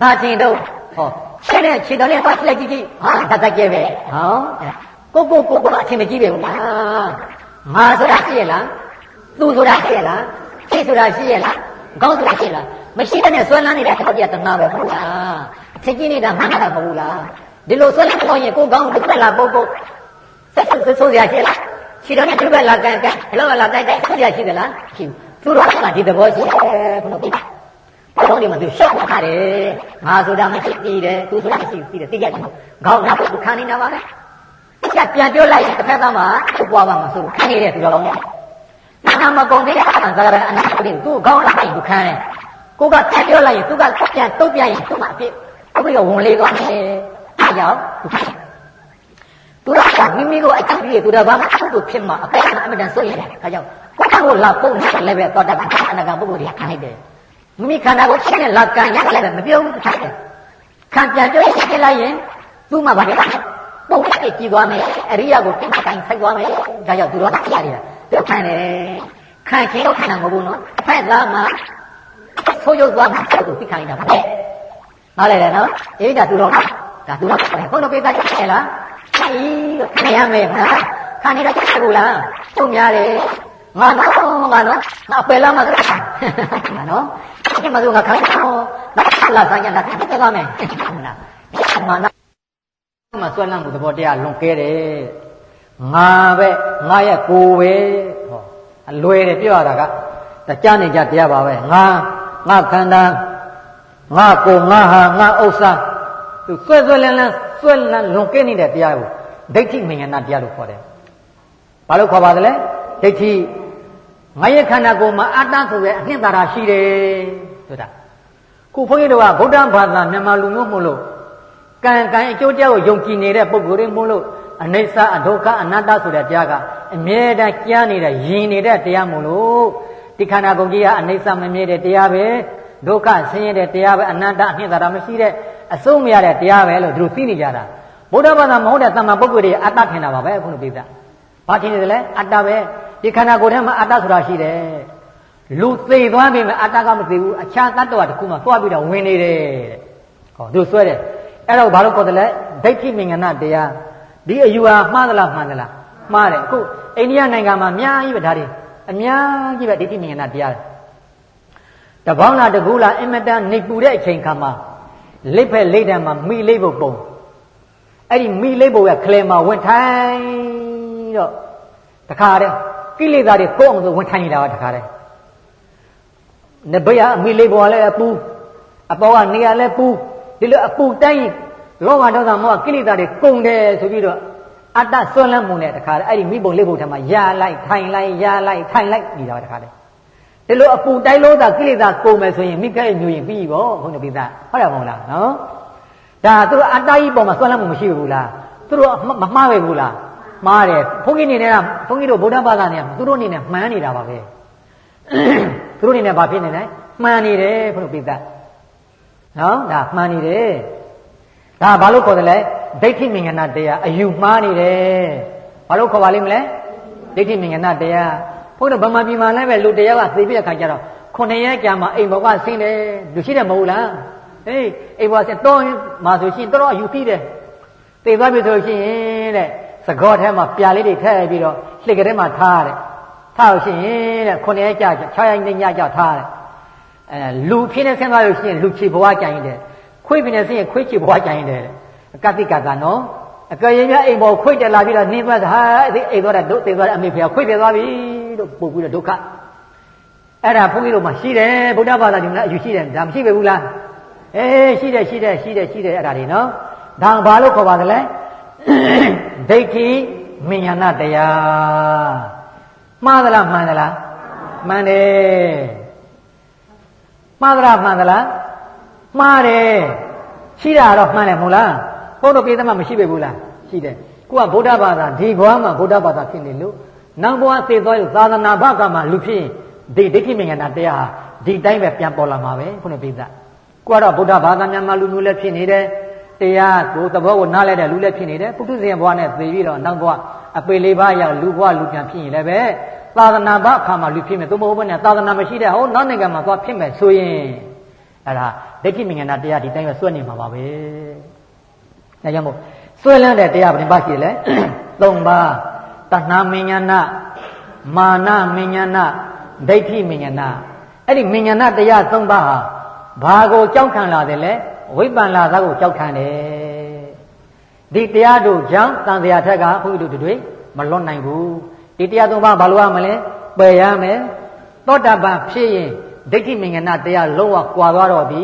ဘာချင်းတော့ ဟောရှင်းတဲ့ခြေတော်လေးသွားဖြိလိုက်ကြည့်ကြည့်ဟာတတ်ကြဲပဲဟောကိုကိုကိုကအချင်းမကြည့်ပဲဘူးလားငါဆိုတာရှိရလားသူဆိုတာရှိရလားခြေဆိုတာရှိရလားခေါင်းဆိုတာရှိလားမရှိတဲ့ဆွဲလန်းနေတဲ့ထောက်ပြတနာပဲဟုတ်လားချက်ကြီးနေတာမှန်တာမဟုတ်လားဒီလိုဆွဲလန်းတော့ရင်ကိုကောင်းတစ်ဖက်လာပုတ်ပုတ်ဆက်ဆက်ဆိုးရရှိလားရှိတော့တစ်ဖက်လာကန်ကန်ဘလောက်လာတိုက်တိုက်ဆိုးရရှိသလားရှိသူတို့ကဒီသဘောရှိတယ်ဘုလို့ ပြတာတော့ဒီမှာသူရှောက်တာတယ်ငါဆိုတာမရှိသေးတယ်သူဆိုတာမရှိသေးတယ်သိကြတယ်ခေါင်းကပုတ်ခံနေတာပါပဲပြန်ပြန်ပြောလိုက်တစ်ဖက်သားမှာပွားပါမှာဆိုခံနေတဲ့သူတော်လုံးနာမကုံတဲ့အာသရအနာပရိသူခေါင်းလိုက်သူခံတယ်ကိုကပြန်ပြောလိုက်ရင်သူကပြန်တုတ်ပြန်ရင်သူ့မှာအဖြစ်အခုကဝန်လေးသွားတယ်အားကြောင့်သူကမိမိကိုအချစ်ပြီးသူတော့ဘာမှသူ့ဖြစ်မှာအပေအမတန်ဆိုရင်ဒါကြောင့်ကိုကကိုလာပုံနဲ့လည်းပဲတော့တကအနာကပုဂ္ဂိုလ်တွေခံလိုက်တယ် မိမိခန္ဓာကိုရှင်းနဲ့လာကန်ရလည်းမပြောဘူးထားတယ်ခံပြန်ပြောရှင်းလိုက်ရင်သူ့မှာဘာလဲပုံနဲ့ကြည့်သွားမယ်အရိယာကိုပြန်တိုင်းဆိုင်သွားမယ်ဒါကြောင့်သူတော့ကြားရတယ်သူခံတယ်ခံချင်းတော့ခံတာမဟုတ်ဘူးနော်အဖက်သားမှာဆိုးရုပ်သွားတာသူသိခိုင်းတာပါလေနားလဲတယ်နော်အေးဒါသူတော့ဒါသူတော့ဘုန်းတော်ပိသားချက်လားခိုင်းလို့ခံရမယ်ဟာခံနေတော့ချက်ဘူးလားပုံများတယ်ငါတော့ငါနော်ငါပယ်လာမှာကငါ နော်ဒီမှာကခိုင်းတော့လာဆိုင်ရတာတက်သွားမယ်ဟုတ်လားမာနမှာဆွဲလန်းမှုသဘောတရားလွန်ကဲတယ်ငါပဲငါရဲ့ကိုယ်ပဲဟောအလွယ်တယ်ပြောရတာကတကြားနေကြတရားပါပဲငါငါခန္ဓာငါကိုငါဟာငါဥစ္စာသူဆွဲဆွဲလန်းလန်းဆွဲလန်းလွန်ကဲနေတဲ့တရားကိုဒိဋ္ဌိမင်္ဂနာတရားလို့ခေါ်တယ်။ဘာလို့ခေါ်ပါသလဲဒိဋ္ဌိငါရဲ့ခန္ဓာကိုယ်မှာအတ္တဆိုတဲ့အနှစ်သာရရှိတယ် ဆိုတာခုဘုန်းကြီးတို့ကဗုဒ္ဓဘာသာမြန်မာလူမျိုးမို့လို့ကံကံအကျိုးတရားကိုယုံကြည်နေတဲ့ပုဂ္ဂိုလ်တွေမို့လို့အနိစ္စအဒုက္ခအနတ္တဆိုတဲ့တရားကအမြဲတမ်းကြားနေတဲ့ယင်နေတဲ့တရားမို့လို့ဒီခန္ဓာကိုယ်ကြီးကအနိစ္စမမြဲတဲ့တရားပဲဒုက္ခဆင်းရဲတဲ့တရားပဲအနတ္တအနှစ်သာရမရှိတဲ့အဆုံးမရတဲ့တရားပဲလို့သူတို့သိနေကြတာဗုဒ္ဓဘာသာမဟုတ်တဲ့တမ္မာပုဂ္ဂိုလ်တွေအတ္တထင်တာပါပဲခုနပြိဿဘာထင်နေတယ်လဲအတ္တပဲဒီခန္ဓာကိုယ်ထဲမှာအတ္တဆိုတာရှိတယ် လူသိသွားပြီမဲ့အတ္တကမသိဘူးအခြားတတ္တဝါတစ်ခုမှသွားပြီးတော့ဝင်နေတယ်တဲ့ဟောသူဆွဲတယ်အဲ့တော့ဘာလို့ခေါ်တယ်လဲဒိဋ္ဌိမင်္ဂနာတရားဒီအယူဟာမှားသလားမှန်သလားမှားတယ်အခုအိန္ဒိယနိုင်ငံမှာအများကြီးပဲဒါတွေအများကြီးပဲဒိဋ္ဌိမင်္ဂနာတရားတပေါင်းလားတကူလားအင်မတန်နေပူတဲ့အချိန်ခါမှာလိပ်ဖက်လိပ်တံမှာမိလိပ်ဖို့ပုံအဲ့ဒီမိလိပ်ဖို့ကခလဲမှာဝင်ထိုင်တော့တခါတည်းကိလေသာတွေကိုအောင်ဆိုဝင်ထိုင်နေတာပါတခါတည်း နဘေးကအမိလိပ်ဖို့ကလည်းအပူအပေါ်ကနေရာလည်းပူဒီလိုအပူတိုင်းလောဘဒေါသမောဟကိလေသာတွေကုန်တယ်ဆိုပြီးတော့အတ္တဆွမ်းလန်းမှုနဲ့တခါတည်းအဲ့ဒီမိဘုံလေးဘုံထဲမှာယာလိုက်ထိုင်လိုက်ယာလိုက်ထိုင်လိုက်နေတာတခါတည်းဒီလိုအပူတိုင်းလို့သာကိလေသာကုန်မယ်ဆိုရင်မိခဲမျိုးရင်ပြီးပေါ့ဘုန်းတော်ပိသဟုတ်တယ်မဟုတ်လားနော်ဒါသူတို့အတ္တကြီးပေါ်မှာဆွမ်းလန်းမှုမရှိဘူးလားသူတို့မမှားပဲဘူးလားမှားတယ်ဘုန်းကြီးနေနေတာဘုန်းကြီးတို့ဗုဒ္ဓဘာသာနေသူတို့အနေနဲ့မှန်းနေတာပါပဲ သူတို့အနေနဲ့ဘာဖြစ်နေလဲမှန်နေတယ်ဘုန်းတော်ပိသနော်ဒါမှန်နေတယ်ဒါဘာလို့ခေါ်တယ်လဲဒိဋ္ဌိမင်္ဂနာတရားအယူမှားနေတယ်ဘာလို့ခေါ်ပါလိမ့်မလဲဒိဋ္ဌိမင်္ဂနာတရားဘုန်းတော်ဗမာပြည်မှာလည်းပဲလူတရားကသိပြတဲ့ခါကျတော့ခုနှစ်ရက်ကြာမှအိမ်ဘောကဆင်းတယ်လူရှိတယ်မဟုတ်လားဟေးအိမ်ဘောကတော့မှဆိုရှင်တော်တော်အယူသိတယ်သိသွားပြီဆိုရှင်တဲ့သကောထဲမှာပြာလေးတွေထည့်ပြီးတော့လှစ်ကလေးမှာထားတယ် ထားလို့ရှိရင်တဲ့ခုနှစ်ရက်ကြာ6ရက်ညကြာထားတယ်အဲလူဖြစ်နေဆင်းသွားလို့ရှိရင်လူချီဘဝကြိုင်တယ်ခွေးဖြစ်နေဆင်းရင်ခွေးချီဘဝကြိုင်တယ်ကတိကတာနော်အကယ်၍များအိမ်ပေါ်ခွိတ်တက်လာပြီးတော့နင်းသွားတာဟာအိမ်သွားတာတို့သိသွားတယ်အမေဖေခွိတ်ပြသွားပြီလို့ပို့ပြီးတော့ဒုက္ခအဲ့ဒါဘုန်းကြီးတို့မှရှိတယ်ဗုဒ္ဓဘာသာညကအယူရှိတယ်ဒါမရှိပဲဘူးလားအေးရှိတယ်ရှိတယ်ရှိတယ်ရှိတယ်အဲ့ဒါတွေနော်ဒါဘာလို့ခေါ်ပါသလဲဒိဋ္ဌိမဉ္ဇဏတရား မှားသလားမှန်သလားမှန်တယ်မှားသလားမှန်သလားမှားတယ်ရှိတာတော့မှန်တယ်မဟုတ်လားဘုန်းတော်ပြေသမမရှိပဲဘူးလားရှိတယ်ကိုကဗုဒ္ဓဘာသာဒီဘဝမှာဗုဒ္ဓဘာသာဖြစ်နေလို့နောက်ဘဝသိသွားလို့သာသနာ့ဘကမှာလူဖြစ်ရင်ဒီဒိဋ္ဌိမဉ္ဇဏတရားဟာဒီတိုင်းပဲပြန်ပေါ်လာမှာပဲခုနပိဿကိုကတော့ဗုဒ္ဓဘာသာမြန်မာလူမျိုးလည်းဖြစ်နေတယ်တရားကိုသဘောကိုနားလဲတဲ့လူလည်းဖြစ်နေတယ်ပုထုဇဉ်ဘဝနဲ့သိပြီးတော့နောက်ဘဝ အပေလေးပါးရောက်လူဘဝလူပြန်ဖြစ်ရင်လည်းပဲသာသနာ့ဘအခါမှာလူဖြစ်မယ်သို့မဟုတ်ဘဲနဲ့သာသနာမရှိတဲ့ဟောနောက်နိုင်ငံမှာသွားဖြစ်မယ်ဆိုရင်အဲ့ဒါဒိဋ္ဌိမဉ္ဇဏတရားဒီတိုင်းပဲစွဲနေမှာပါပဲဒါကြောင့်မို့စွဲလန်းတဲ့တရားဘယ်နှပါရှိလဲ၃ပါးတဏှာမဉ္ဇဏမာနမဉ္ဇဏဒိဋ္ဌိမဉ္ဇဏအဲ့ဒီမဉ္ဇဏတရား၃ပါးဟာဘာကိုကြောက်ခံလာတယ်လဲဝိပ္ပန္လာသကိုကြောက်ခံတယ် ဒီတရားတို့ကြောင့်တန်တရားထက်ကဘုရားတို့တွေမလွတ်နိုင်ဘူးဒီတရား၃ပါးဘာလို့ရမလဲပယ်ရမယ်သောတာပန်ဖြစ်ရင်ဒိဋ္ဌိမဉ္ဇဏတရားလုံးဝကွာသွားတော့ပြီ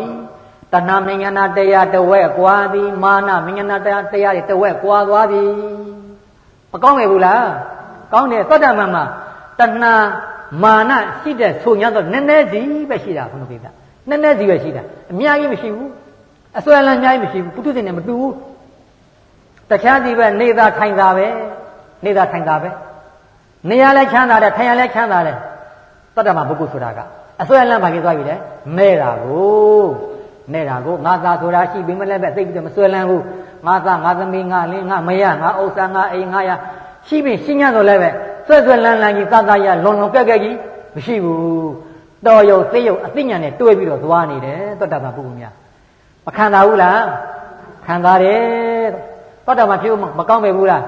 တဏှာမဉ္ဇဏတရားတဝဲကွာသည်မာနမဉ္ဇဏတရားတရားတွေတဝဲကွာသွားပြီမကောင်းပဲဘူးလားကောင်းတယ်သောတာပန်မှာတဏှာမာနရှိတဲ့ဆိုညာတော့နည်းနည်းစီပဲရှိတာဘုန်းတော်ကနည်းနည်းစီပဲရှိတာအများကြီးမရှိဘူးအစွဲလန်းအများကြီးမရှိဘူးပုထုဇဉ်နဲ့မတူဘူး တခြားစီပဲနေသာထိုင်သာပဲနေသာထိုင်သာပဲနေရာလဲချမ်းသာတယ်ထိုင်ရလဲချမ်းသာတယ်တတ္တမပုဂ္ဂိုလ်ဆိုတာကအစွဲလန်းဘာကြီးသွားပြီလဲမဲတာကိုမဲတာကိုငါသာဆိုတာရှိပြီမလဲပဲသိပြီးတော့မစွဲလန်းဘူးငါသာငါသမီးငါလင်းငါမရငါဥစ္စာငါအိမ်ငါရရှိပြီရှင်းညတော့လည်းပဲဆွဲဆွဲလန်းလန်းကြီးသာသာရလွန်လွန်ကက်ကက်ကြီးမရှိဘူးတော်ရုံသိရုံအသိဉာဏ်နဲ့တွဲပြီးတော့သွားနေတယ်တတ္တမပုဂ္ဂိုလ်များမခံသာဘူးလားခံသာတယ် တတ္တမဖြစ်မကောင်းပဲဘူးလား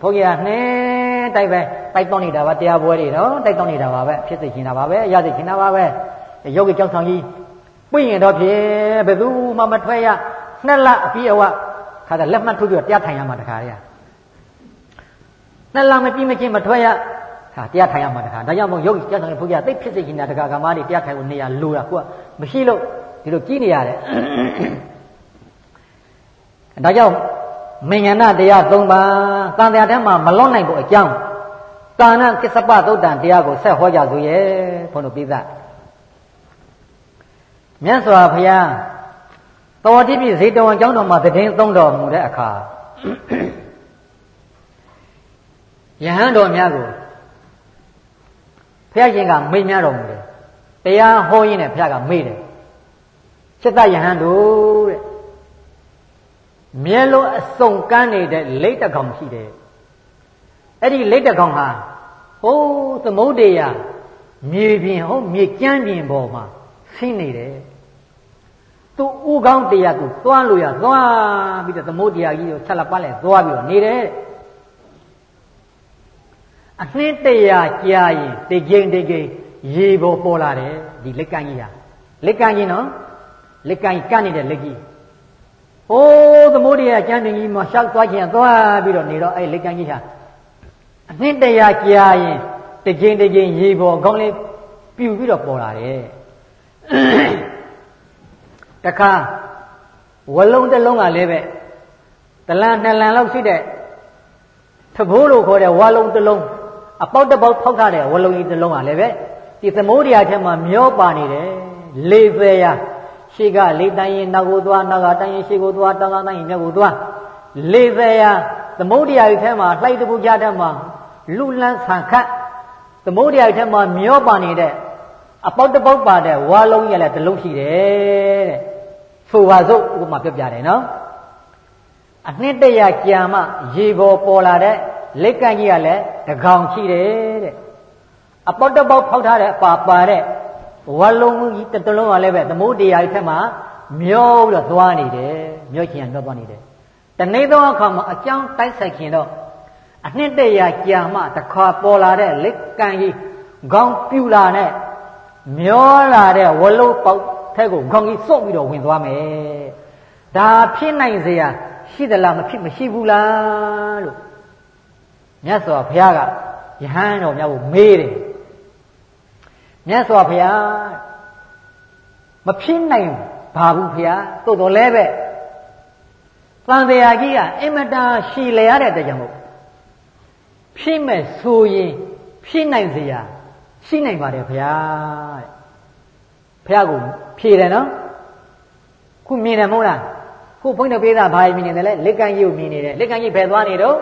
ဘုန်းကြီးကနှဲတိုက်ပဲတိုက်တော့နေတာပါတရားပွဲတွေနော်တိုက်တော့နေတာပါပဲဖြစ်သိချင်တာပါပဲရသိချင်တာပါပဲယောဂီကြောင့်ဆောင်ကြီးပွင့်ရင်တော့ဖြင့်ဘယ်သူမှမထွက်ရနှစ်လအပြည့်အဝခါတဲ့လက်မှတ်ထိုးပြီးတရားထိုင်ရမှာတခါတည်းနှစ်လမပြီးမချင်းမထွက်ရဟာတရားထိုင်ရမှာတခါဒါကြောင့်မို့ယောဂီကြောင့်ဆောင်ကြီးဘုရားသိဖြစ်သိချင်တာတခါကမားတွေတရားထိုင်ဖို့နေရာလိုတာကိုကမရှိလို့ဒီလိုကြီးနေရတယ်ဒါကြောင့် မဉ္ဇဏတရား၃ပါးတန်တရားထဲမှာမလွတ်နိုင်ဖို့အကြောင်းကာဏကစ္စပသုတ်တန်တရားကိုဆက်ဟောကြဆိုရဲ့ဘုန်းတော်ပိသမြတ်စွာဘုရားတော်တိပြည့်ဇေတဝန်ကျောင်းတော်မှာတည်င်းသုံးတော်မူတဲ့အခါယဟန်တော်များကိုဘုရားရှင်ကမိန့်များတော်မူတယ်တရားဟောရင်းနဲ့ဘုရားကမေးတယ်စိတ္တယဟန်တို့တဲ့ မြဲလုံးအစုံကန်းနေတဲ့လိတ်တကောင်ရှိတယ်အဲ့ဒီလိတ်တကောင်ဟာဟိုးသမုဒ္ဒေယမြေပြင်ဟိုမြေကျမ်းပြင်ပေါ်မှာဆင်းနေတယ်သူဥကောင်းတရားသူသွားလို့ရသွားပြီးတော့သမုဒ္ဒရာကြီးကိုဆက်လက်ပတ်လဲသွားပြီးတော့နေတယ်အနှင်းတရားကြာရင်တကြိမ်တကြိမ်ရေပေါ်ပေါ်လာတယ်ဒီလက်ကန်းကြီးဟာလက်ကန်းကြီးနော်လက်ကန်းကြီးကန်းနေတဲ့လက်ကြီး ဟိုးသမုဒ္ဒရာကျမ်းတင်ကြီးမှာရှောက်သွားခြင်းသွားပြီးတော့နေတော့အဲ့လက်ကန်းကြီးဟာအနှစ်တရာကြာရင်တကြိမ်တကြိမ်ရေပေါ်ခေါင်းလေးပြူပြီးတော့ပေါ်လာတယ်တခါဝလုံးတစ်လုံးကလည်းပဲတလန်နှစ်လန်လောက်ရှိတဲ့သဘိုးလို့ခေါ်တဲ့ဝါလုံးတစ်လုံးအပေါက်တစ်ပေါက်ဖောက်ထားတဲ့ဝလုံးကြီးတစ်လုံးကလည်းပဲဒီသမုဒ္ဒရာထဲမှာမျောပါနေတယ်လေဖယ်ရာ ရှေ့ကလေတန်းရင်နောက်ကိုသွားနောက်ကတန်းရင်ရှေ့ကိုသွားတောင်းတန်းရင်မြောက်ကိုသွားလေဖယ်ရာသမုဒ္ဒရာကြီးထဲမှာလှိုက်တပူကြားထဲမှာလူလန်းဆန်ခတ်သမုဒ္ဒရာထဲမှာမျောပါနေတဲ့အပေါက်တပေါက်ပါတဲ့ဝါလုံးကြီးလည်းတစ်လုံးရှိတယ်တဲ့ဆိုပါစို့ဥပမာပြောပြတယ်နော်အနှစ်တရာကြာမှရေပေါ်ပေါ်လာတဲ့လက်ကန့်ကြီးကလည်းတကောင်ရှိတယ်တဲ့အပေါက်တပေါက်ဖောက်ထားတဲ့အပါပါတဲ့ ဘဝလုံးကြီးတတလုံးကလည်းပဲသမုဒ္ဒရာထက်မှာမျောပြီးတော့သွားနေတယ်မျောချင်ရမျောသွားနေတယ်တနေ့သောအခါမှာအကြောင်းတိုက်ဆိုင်ခင်တော့အနှစ်တရာကြာမှတခါပေါ်လာတဲ့လက်ကံကြီးခေါင်းပြူလာနဲ့မျောလာတဲ့ဝလုံးပေါက်ထက်ကိုခေါင်းကြီးစွန့်ပြီးတော့ဝင်သွားမယ်ဒါဖြစ်နိုင်စရာရှိသလားမဖြစ်မရှိဘူးလားလို့မြတ်စွာဘုရားကယဟန်တော်များကိုမေးတယ် မြတ်စွာဘုရားမဖြစ်နိုင်ပါဘူးဘုရားသို့တော်လည်းပဲတန်တရားကြီးကအင်မတန်ရှည်လျရတဲ့တကြောင်မို့ဖြစ်မဲ့ဆိုရင်ဖြစ်နိုင်စရာရှိနိုင်ပါတယ်ဘုရားတဲ့ဘုရားကိုဖြေတယ်နော်ခုမြင်တယ်မဟုတ်လားခုဘုန်းကြီးပေးတာဘာမြင်နေတယ်လဲလက်ကန်းကြီးကိုမြင်နေတယ်လက်ကန်းကြီးဘယ်သွားနေတော့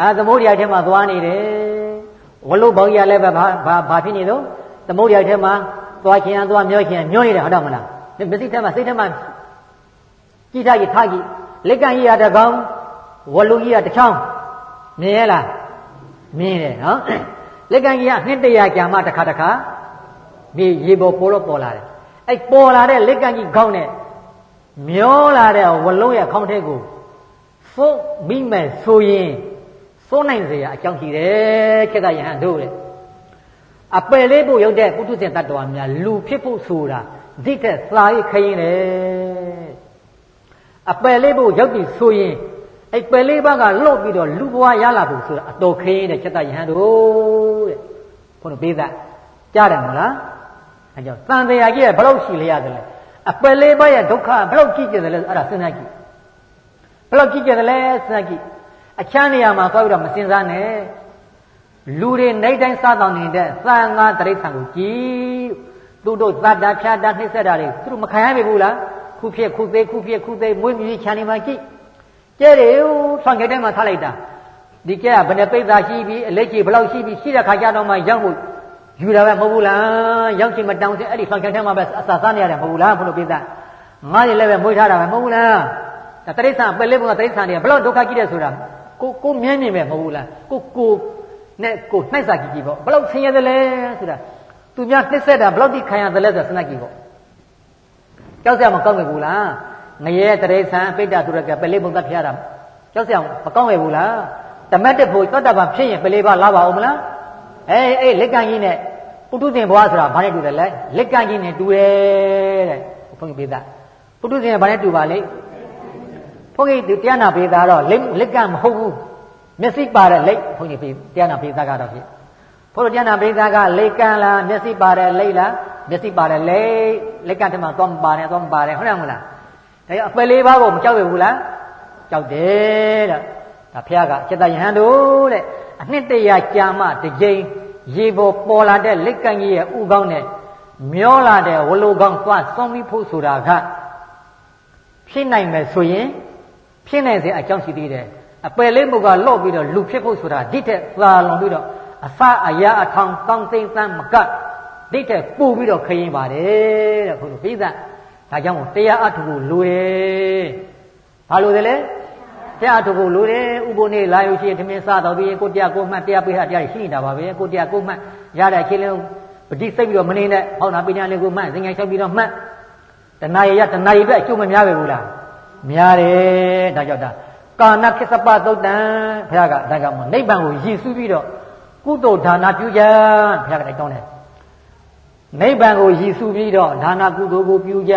အာသမုဒ္ဒရာထဲမှာသွားနေတယ်ဝလုဘောင်ကြီးလည်းပဲဘာဘာဘာဖြစ်နေတော့ သမုဒ္ဒရာထဲမှာသွားခင်သွားမျောခင်မျောနေတယ်ဟုတ်တယ်မလားမစိတ်ထဲမှာစိတ်ထဲမှာကြည်ထားကြည်ထားကြည်လက်ကန်းကြီးရတကောင်ဝလုကြီးရတစ်ချောင်းမြင်ရလားမြင်တယ်နော်လက်ကန်းကြီးကနှစ်တရာကြာမှတစ်ခါတစ်ခါမြေရေပေါ်ပေါ်တော့ပေါ်လာတယ်အဲ့ပေါ်လာတဲ့လက်ကန်းကြီးခေါင်းနဲ့မျောလာတဲ့ဝလုံးရဲ့ခေါင်းထဲကိုဖုတ်မိမဲ့ဆိုရင်စိုးနိုင်စရာအကြောင်းရှိတယ်ခက်ကယဟန်တို့တဲ့ အပယ်လေးဖို့ရောက်တဲ့ပုထုဇဉ်တ attva များလူဖြစ်ဖို့ဆိုတာဒီတဲ့စာရေးခရင်လေအပယ်လေးဖို့ရောက်ပြီဆိုရင်အဲ့ပယ်လေးပါးကလွတ်ပြီးတော့လူဘဝရလာဖို့ဆိုတာအတော်ခရင်တဲ့ချက်တယဟန်တို့တဲ့ဘုန်းတော်ပေး that ကြားတယ်မလားအဲကြောင့်တန်တရားကြီးကဘလို့ရှိလျရတယ်လဲအပယ်လေးပါးရဲ့ဒုက္ခဘလို့ကြည့်ကြတယ်လဲအဲ့ဒါစဉ်းစားကြည့်ဘလို့ကြည့်ကြတယ်လဲစဉ်းစားကြည့်အချမ်းနေရာမှာသွားပြီးတော့မစင်စားနဲ့ လူတွေနိုင်တိုင်းစားတောင်းနေတဲ့သံဃာတရိษံကိုကြည်သူတို့သတ္တာဖြာတာနှိမ့်ဆက်တာတွေသူတို့မခံရပြီဘူးလားခုဖြစ်ခုသေးခုဖြစ်ခုသေးမွေးမြူးချမ်းနေမှာကြည့်ကျဲတယ်ဆွမ်းကြတဲ့မှာထားလိုက်တာဒီကျဲကဘယ်နှပိဿာရှိပြီအလက်ကြီးဘယ်လောက်ရှိပြီရှိတဲ့ခါကျတော့မှရောက်ဖို့ယူတာပဲမဟုတ်ဘူးလားရောက်ချင်မတောင်းစဲအဲ့ဒီဆွမ်းကြတဲ့မှာပဲအစာစားနေရတယ်မဟုတ်ဘူးလားဘုလိုပိဿာငါးရလည်းပဲမွေးထားတာပဲမဟုတ်ဘူးလားတရိษံပယ်လေးဘုံကတရိษံတွေဘယ်လောက်ဒုက္ခကြီးတယ်ဆိုတာကိုကိုမြဲမြင်ပဲမဟုတ်ဘူးလားကိုကို နဲ့ကိုနှိုက်စာကြည့်ကြည့်ပေါ့ဘယ်လောက်ဆင်းရဲသလဲဆိုတာသူများနှိမ့်ဆက်တာဘယ်လောက်ထိခံရသလဲဆိုတာစဉ်းစားကြည့်ပေါ့ကြောက်စရာမကောင်းဘူးလားငရဲတရေဆန်ပိဋ္ဌသူရကပလေးပုံသက်ဖျားတာကြောက်စရာမကောင်းဘူးလားတမတ်တဖို့သောတာပန်ဖြစ်ရင်ပလေးပါလာပါအောင်မလားအေးအေးလက်ကန့်ကြီးနဲ့ပုထုဇဉ်ဘွားဆိုတာဘာနဲ့တူတယ်လဲလက်ကန့်ကြီးနဲ့တူတယ်တဲ့ဘုန်းကြီးပြေးတာပုထုဇဉ်ကဘာနဲ့တူပါလဲဘုန်းကြီးဒီတရားနာပေးတာတော့လက်ကမဟုတ်ဘူး မျက်စိပါတဲ့လက်ဘုန်းကြီးတရားနာပေးတာကတော့ဖြစ်ဘုရားတရားနာပေးတာကလက်ကလားမျက်စိပါတဲ့လက်လားမျက်စိပါတဲ့လက်လက်ကတည်းမှသွားမပါတယ်သွားမပါတယ်ဟုတ်တယ်မလားဒါရအပယ်လေးပါးကိုမကြောက်ရဘူးလားကြောက်တယ်တဲ့ဒါဖះကจิตယဟန်တို့တဲ့အနှစ်တရာကြာမှတစ်ကြိမ်ရေပေါ်ပေါ်လာတဲ့လက်ကန်ကြီးရဲ့ဥကောင်းနဲ့မျောလာတဲ့ဝလိုကောင်းသွားစွန့်ပြီးဖို့ဆိုတာကဖြစ်နိုင်မယ်ဆိုရင်ဖြစ်နိုင်စေအကြောင်းရှိသေးတယ် အပယ်လေးပုဂ္ဂလော့ပြီးတော့လူဖြစ်ဖို့ဆိုတာဒီတဲ့သာလွန်ပြီးတော့အစအရာအထောင်တောင်းသိမ့်သမ်းမကဒီတဲ့ပူပြီးတော့ခရင်ပါတယ်တဲ့ဘုလိုပိဿဒါကြောင့်တရားအထုကိုလိုတယ်ဘာလို့လဲတရားအထုကိုလိုတယ်ဥပုနေလာရုရှိထမင်းစားတော်ပြီးကိုတရားကိုမှတ်တရားပိဟတရားရှိနေတာပါပဲကိုတရားကိုမှတ်ရတဲ့အချင်းလုံးပတိစိတ်ပြီးတော့မနေနဲ့ဟောနာပညာလေးကိုမှတ်စင်ညာလျှောက်ပြီးတော့မှတ်တဏှာရရတဏှာရပဲအကျိုးမများပဲဘူးလားများတယ်ဒါကြောင့်ဒါ ကာဏခိစပသုတ်တံဘုရားကဒါကြောင့်နိဗ္ဗာန်ကိုရည်စူးပြီးတော့ကုသိုလ်ဒါနပြုကြဘုရားကတိုက်တွန်းတယ်နိဗ္ဗာန်ကိုရည်စူးပြီးတော့ဒါနကုသိုလ်ကိုပြုကြ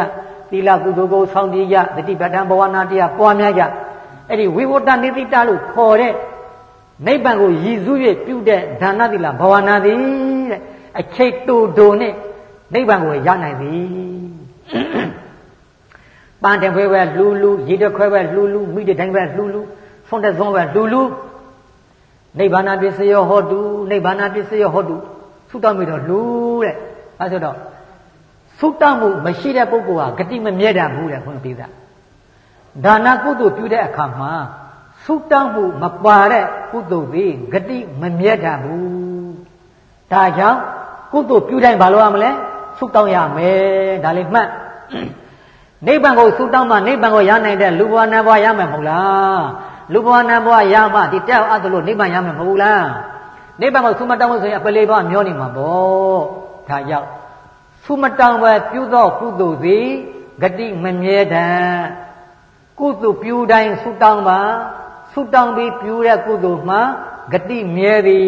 သီလကုသိုလ်ကိုဆောင်တည်ကြတတိပဋ္ဌာန်ဘဝနာတရားပွားများကြအဲ့ဒီဝိဝတ္တနိတိတလို့ခေါ်တဲ့နိဗ္ဗာန်ကိုရည်စူး၍ပြုတဲ့ဒါနသီလဘဝနာသည်တဲ့အချိတ်တူတူနဲ့နိဗ္ဗာန်ကိုရနိုင်သည် ပန်းတဲ့ဘွဲပဲလှူလှူရေတခွဲပဲလှူလှူမိတဲ့တိုင်းပဲလှူလှူဖုန်းတဲ့သွန်းပဲလှူလှူနိဗ္ဗာန်ပစ္စယောဟောတုနိဗ္ဗာန်ပစ္စယောဟောတုသုတမိတော့လှူတဲ့အဲဆိုတော့သုတမှုမရှိတဲ့ပုဂ္ဂိုလ်ဟာဂတိမမြဲတတ်ဘူးတဲ့ခွန်ပိသဒါနကုသိုလ်ပြုတဲ့အခါမှာသုတမှုမပါတဲ့ကုသိုလ်သည်ဂတိမမြဲတတ်ဘူးဒါကြောင့်ကုသိုလ်ပြုတိုင်းဘာလို့ရမလဲသုတောင်းရမယ်ဒါလေးမှတ် နိဗ္ဗာန်ကိုဆူတောင်းမှနိဗ္ဗာန်ကိုရနိုင်တဲ့လူဘဝနတ်ဘဝရမယ်မဟုတ်လားလူဘဝနတ်ဘဝရမှဒီတက်အောင်အပ်လို့နိဗ္ဗာန်ရမယ်မဟုတ်လားနိဗ္ဗာန်ကိုဆူမတောင်းလို့ဆိုရင်အပလေးဘဝမျောနေမှာပေါ့ဒါကြောင့်ဆူမတောင်းပဲပြုသောကုသိုလ်သည်ဂတိမမြဲတမ်းကုသိုလ်ပြုတိုင်းဆူတောင်းပါဆူတောင်းပြီးပြုတဲ့ကုသိုလ်မှာဂတိမြဲသည်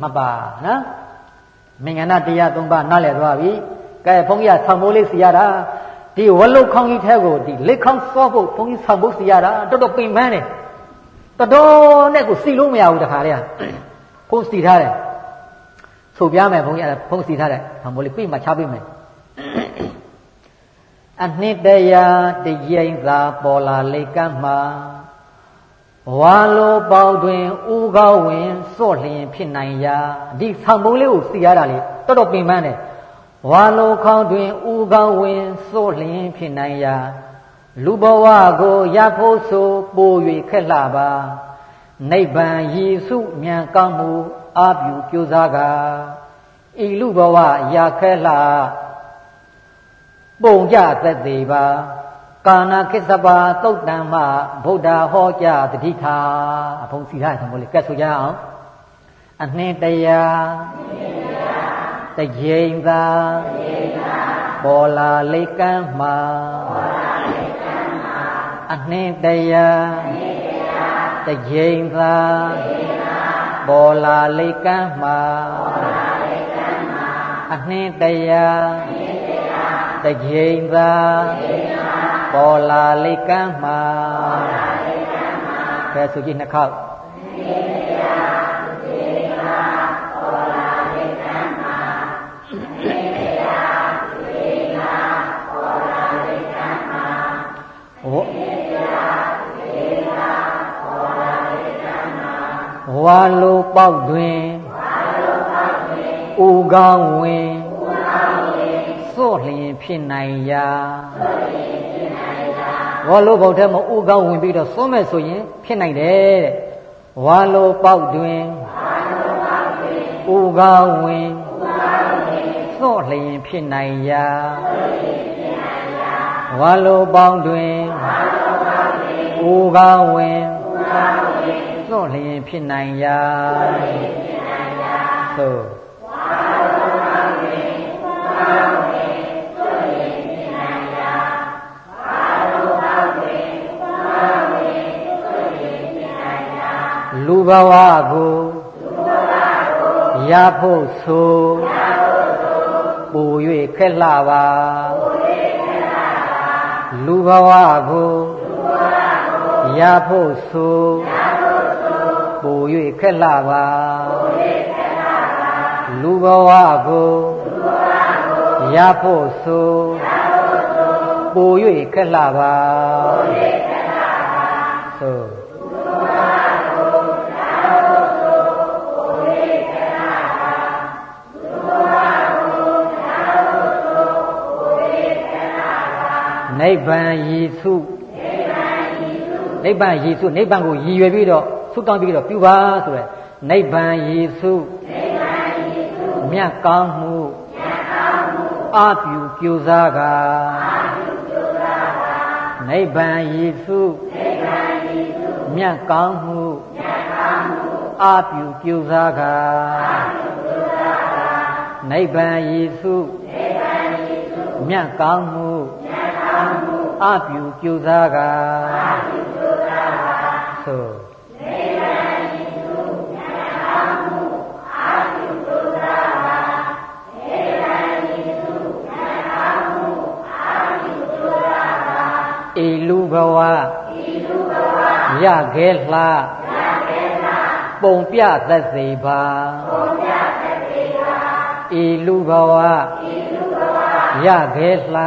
မှတ်ပါနော်မင်္ဂနာတရား၃ပါးနားလည်သွားပြီကဲဘုန်းကြီးကဆောင်းမိုးလေးစီရတာ ဒဒီဝလုခေါင်းကြီးထဲကိုဒီလက်ခေါင်းစောဖို့ဘုန်းကြီးဆောင်ဖို့စီရတာတော်တော်ပင်ပန်းတယ်တော်တော်နဲ့ကိုစီလို့မရဘူးတခါတည်းဘုန်းစီထားတယ်ဆိုပြမယ်ဘုန်းကြီးအဲ့ဘုန်းစီထားတယ်ဟောမို့လေပြိမှချပေးမယ်အနှစ်တရာတရိမ့်သာပေါ်လာလေကမ်းမှာဝါလိုပေါတွင်ဥကောင်းဝင်စော့လျင်ဖြစ်နိုင်ရာဒီဆောင်ပုံးလေးကိုစီရတာလေတော်တော်ပင်ပန်းတယ် ဝါလိုခေါင်းတွင်ဥကောင်းဝင်စော့လျင်ဖြစ်နိုင်ရာလူဘဝကိုရဖို့ဆိုပို၍ခက်လှပါနိဗ္ဗာန်ရည်စုမြန်ကောင်းမှုအာပြုကြိုးစားကဤလူဘဝရခက်လှပုံကြသက်သေးပါကာနာကိစ္စပါသုတ်တံမဗုဒ္ဓဟောကြားတတိထာအဖုံစီထားတယ်မို့လေကတ်ဆိုကြအောင်အနှစ်တရာ တကြိမ်သာပေါ်လာလိကံမှာအနှစ်တရာတကြိမ်သာပေါ်လာလိကံမှာအနှစ်တရာတကြိမ်သာပေါ်လာလိကံမှာကဲဆိုကြည့်နှစ်ခေါက် ဝါလိုပေါက်တွင်ဥကောင်းဝင်စော့လျင်ဖြစ်နိုင်ရာဝါလိုပေါက်ထဲမှာဥကောင်းဝင်ပြီးတော့စွန့်မဲ့ဆိုရင်ဖြစ်နိုင်တယ်တဲ့ဝါလိုပေါက်တွင်ဥကောင်းဝင်စော့လျင်ဖြစ်နိုင်ရာဝါလိုပေါင်းတွင်ဥကောင်းဝင် စွန့်လျင်ဖြစ်နိုင်ရာသို့လူဘဝကိုရဖို့ဆိုပူ၍ခက်လှပါလူဘဝကိုရဖို့ဆို ပူ၍ခက်လှပါလူဘဝကိုရဖို့ဆိုပူ၍ခက်လှပါသို့နိဗ္ဗာန်ရည်စုနိဗ္ဗာန်ရည်စုနိဗ္ဗာန်ကိုရည်ရွယ်ပြီးတော့ ဆုတောင်းပြီးတော့ပြုပါဆိုရယ်နိဗ္ဗာန်ရည်စုမြတ်ကောင်းမှုအပြုကြိုးစားကနိဗ္ဗာန်ရည်စုမြတ်ကောင်းမှုအပြုကြိုးစားကနိဗ္ဗာန်ရည်စုမြတ်ကောင်းမှုအပြုကြိုးစားက ဤလူဘဝရခဲလှပုံပြသက်စေပါဤလူဘဝရခဲလှ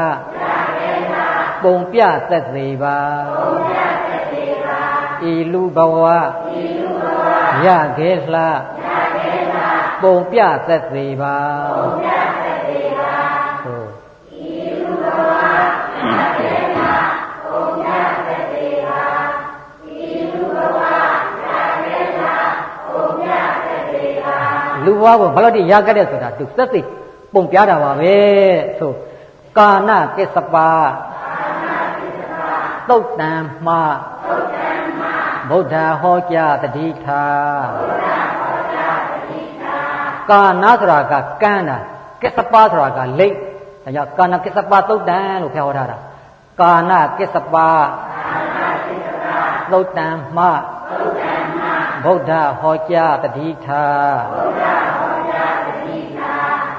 ပုံပြသက်စေပါဤလူဘဝရခဲလှပုံပြသက်စေပါလူ ဘဝကိုဘယ်လောက်တိရခဲ့တဲ့ဆိုတာသူသက်သိပုံပြတာပါပဲဆိုကာဏကစ္စပါသုတ်တံမှဗုဒ္ဓဟောကြားတတိထာကာဏဆိုတာကကန်းတာကစ္စပါဆိုတာကလိတ်ဒါကြောင့်ကာဏကစ္စပါသုတ်တံလို့ပြောထားတာကာဏကစ္စပါသုတ်တံမှဗုဒ္ဓဟောကြားတတိထာ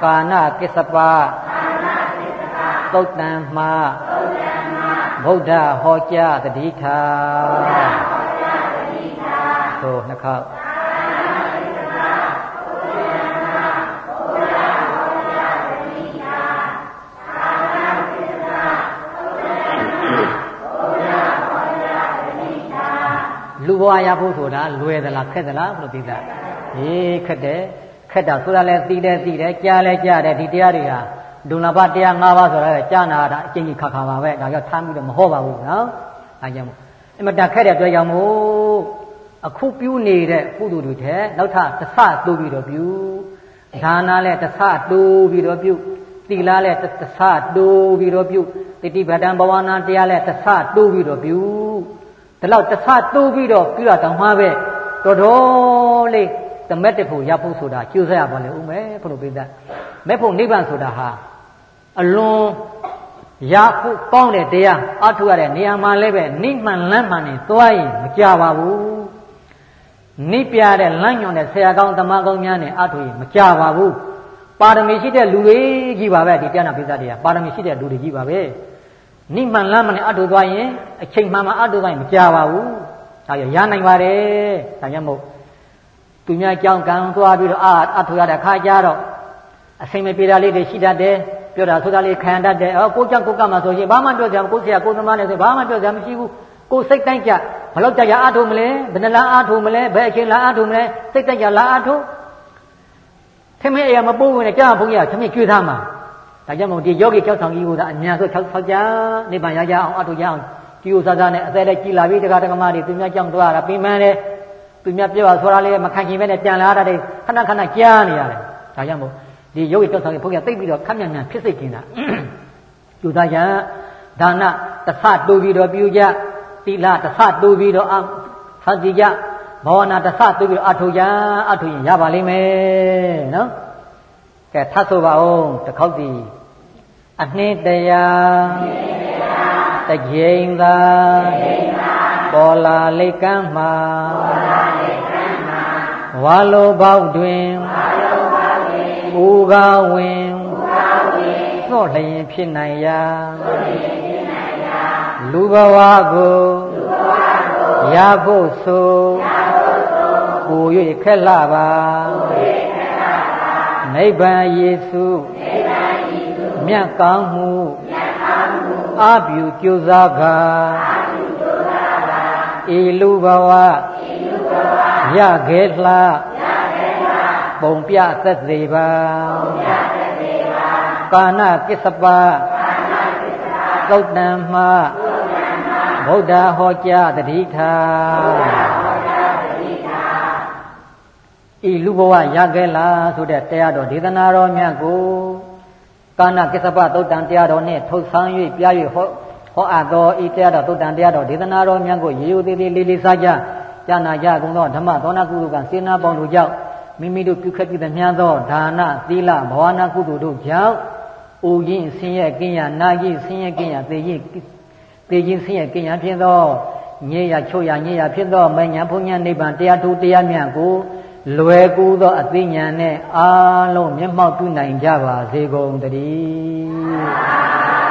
ကာဏကစ္စပါသုတ်တံမှဗုဒ္ဓဟောကြားတတိထာသို့နှစ်ခေါက်လူဘဝရဖို့ဆိုတာလွယ်သလားခက်သလားဘုလို့သိတာဟေးခက်တယ် ခက်တာဆိုတာလဲသိတယ်သိတယ်ကြားလဲကြားတယ်ဒီတရားတွေဟာဒုလဘတရား၅ပါးဆိုတာကြားနာတာအကျဉ်းကြီးခါခါပါပဲဒါကြောင့်ထားပြီးတော့မဟောပါဘူးနော်အဲကြောင့်အမတခက်တဲ့အတွက်ကြောင့်မို့အခုပြုနေတဲ့ပုဒ်တွေထဲနောက်ထပ်တဆတိုးပြီးတော့ပြုဒါနာလဲတဆတိုးပြီးတော့ပြုသီလလဲတဆတိုးပြီးတော့ပြုတတိပဒံဘဝနာတရားလဲတဆတိုးပြီးတော့ပြုဒီလောက်တဆတိုးပြီးတော့ပြုရတောင်မှပဲတော်တော်လေး တမက်တဖို့ရဖို့ဆိုတာကျိုးစားရပါလေဦးမယ်ဘုလိုပိသမဲ့ဖို့နိဗ္ဗာန်ဆိုတာဟာအလွန်ရဖို့ကောင်းတဲ့တရားအထုရတဲ့နေရာမှာလည်းပဲနိမှန်လမ်းမှန်နေသွားရင်မကြပါဘူးနိပြတဲ့လမ်းညွန်တဲ့ဆရာကောင်းတမန်ကောင်းများနဲ့အထုရင်မကြပါဘူးပါရမီရှိတဲ့လူတွေကြီးပါပဲဒီတရားနာပိသတရားပါရမီရှိတဲ့လူတွေကြီးပါပဲနိမှန်လမ်းမှန်နဲ့အထုသွားရင်အချိန်မှန်မှအထုသွားရင်မကြပါဘူးဒါကြောင့်ရနိုင်ပါတယ်ဒါကြောင့်မို့ သူများကြောင်းကံသွားပြီးတော့အာအထုရတဲ့ခါကြတော့အစိမ့်မပြေတာလေးတွေရှိတတ်တယ်ပြောတာဆိုတာလေးခံတတ်တယ်အော်ကိုကြောင့်ကိုကမှဆိုရင်ဘာမှပြောကြကိုဆရာကိုသမားနဲ့ဆိုဘာမှပြောကြမရှိဘူးကိုစိတ်တိုင်းကြဘလောက်ကြရအားထုတ်မလဲဘယ်နှလားအားထုတ်မလဲဘယ်အချိန်လားအားထုတ်မလဲစိတ်တိုင်းကြလားအားထုတ်ထမင်းအရာမပိုးဝင်နဲ့ကြာဘုန်းကြီးကထမင်းကျွေးသားမှာဒါကြောင့်မို့ဒီယောဂီ၆ဆောင်ကြီးကအများဆုံး၆၆ကြနိဗ္ဗာန်ရကြအောင်အားထုတ်ကြအောင်ကြည်ဥစားစားနဲ့အသက်လည်းကြည်လာပြီတရားဓမ္မတွေသူများကြောင့်သွားတာပြင်ပန်းတယ် သူများပြောတာဆိုတာလေးမခံချင်ပဲနဲ့ပြန်လာတာတွေခဏခဏကြားနေရတယ်ဒါကြောင့်မို့ဒီယောဂီတောက်ဆောင်ဘုရားသိပြီးတော့ခက်မြန်မြန်ဖြစ်စိတ်กินတာကျူသားရဒါနတဆတူပြီးတော့ပြုကြသီလတဆတူပြီးတော့အသတိကြဘာဝနာတဆတူပြီးတော့အထုကြအထုရင်ရပါလိမ့်မယ်နော်ကဲထပ်ဆိုပါဦးတစ်ခေါက်စီအနှင်းတရားတကြိမ်သာ ပေါ်လာလိတ်ကမ်းမှာဝါလိုပေါက်တွင်ဘူကားဝင်သော့လျင်ဖြစ်နိုင်ရာလူဘဝကိုရဖို့ဆိုကို၍ခက်လာပါနိဗ္ဗာန်ယေစုမြတ်ကောင်းမှုအပြုကြိုးစားက ဤလူဘဝရခဲ့လားပုံပြသက်သေးပါကာဏကစ္စပသုတ်တံမှာဗုဒ္ဓဟောကြားတတိထာဤလူဘဝရခဲ့လားဆိုတဲ့တရားတော်ဒေသနာတော်မြတ်ကိုကာဏကစ္စပသုတ်တံတရားတော်နဲ့ထုတ်ဆောင်၍ပြ၍ဟော ဟောအပ်သောဤတရားတော်သုတ်တံတရားတော်ဒေသနာတော်မြတ်ကိုရေရိုသေးသေးလေးလေးစားကြကြာနာကြကုန်သောဓမ္မသောနာကုသကစေနာပေါင်းတို့ကြောင့်မိမိတို့ပြုခက်ပြီးသမျှသောဒါနသီလဘဝနာကုသိုလ်တို့ကြောင့်အိုခြင်းဆင်းရဲကင်းရနာခြင်းဆင်းရဲကင်းရသေခြင်းသေခြင်းဆင်းရဲကင်းရဖြစ်သောညေရချုပ်ရညေရဖြစ်သောမညာဘုံညာနိဗ္ဗာန်တရားထိုတရားမြတ်ကိုလွယ်ကူသောအသိဉာဏ်နဲ့အာလုံးမျက်မှောက်ပြုနိုင်ကြပါစေကုန်တည်း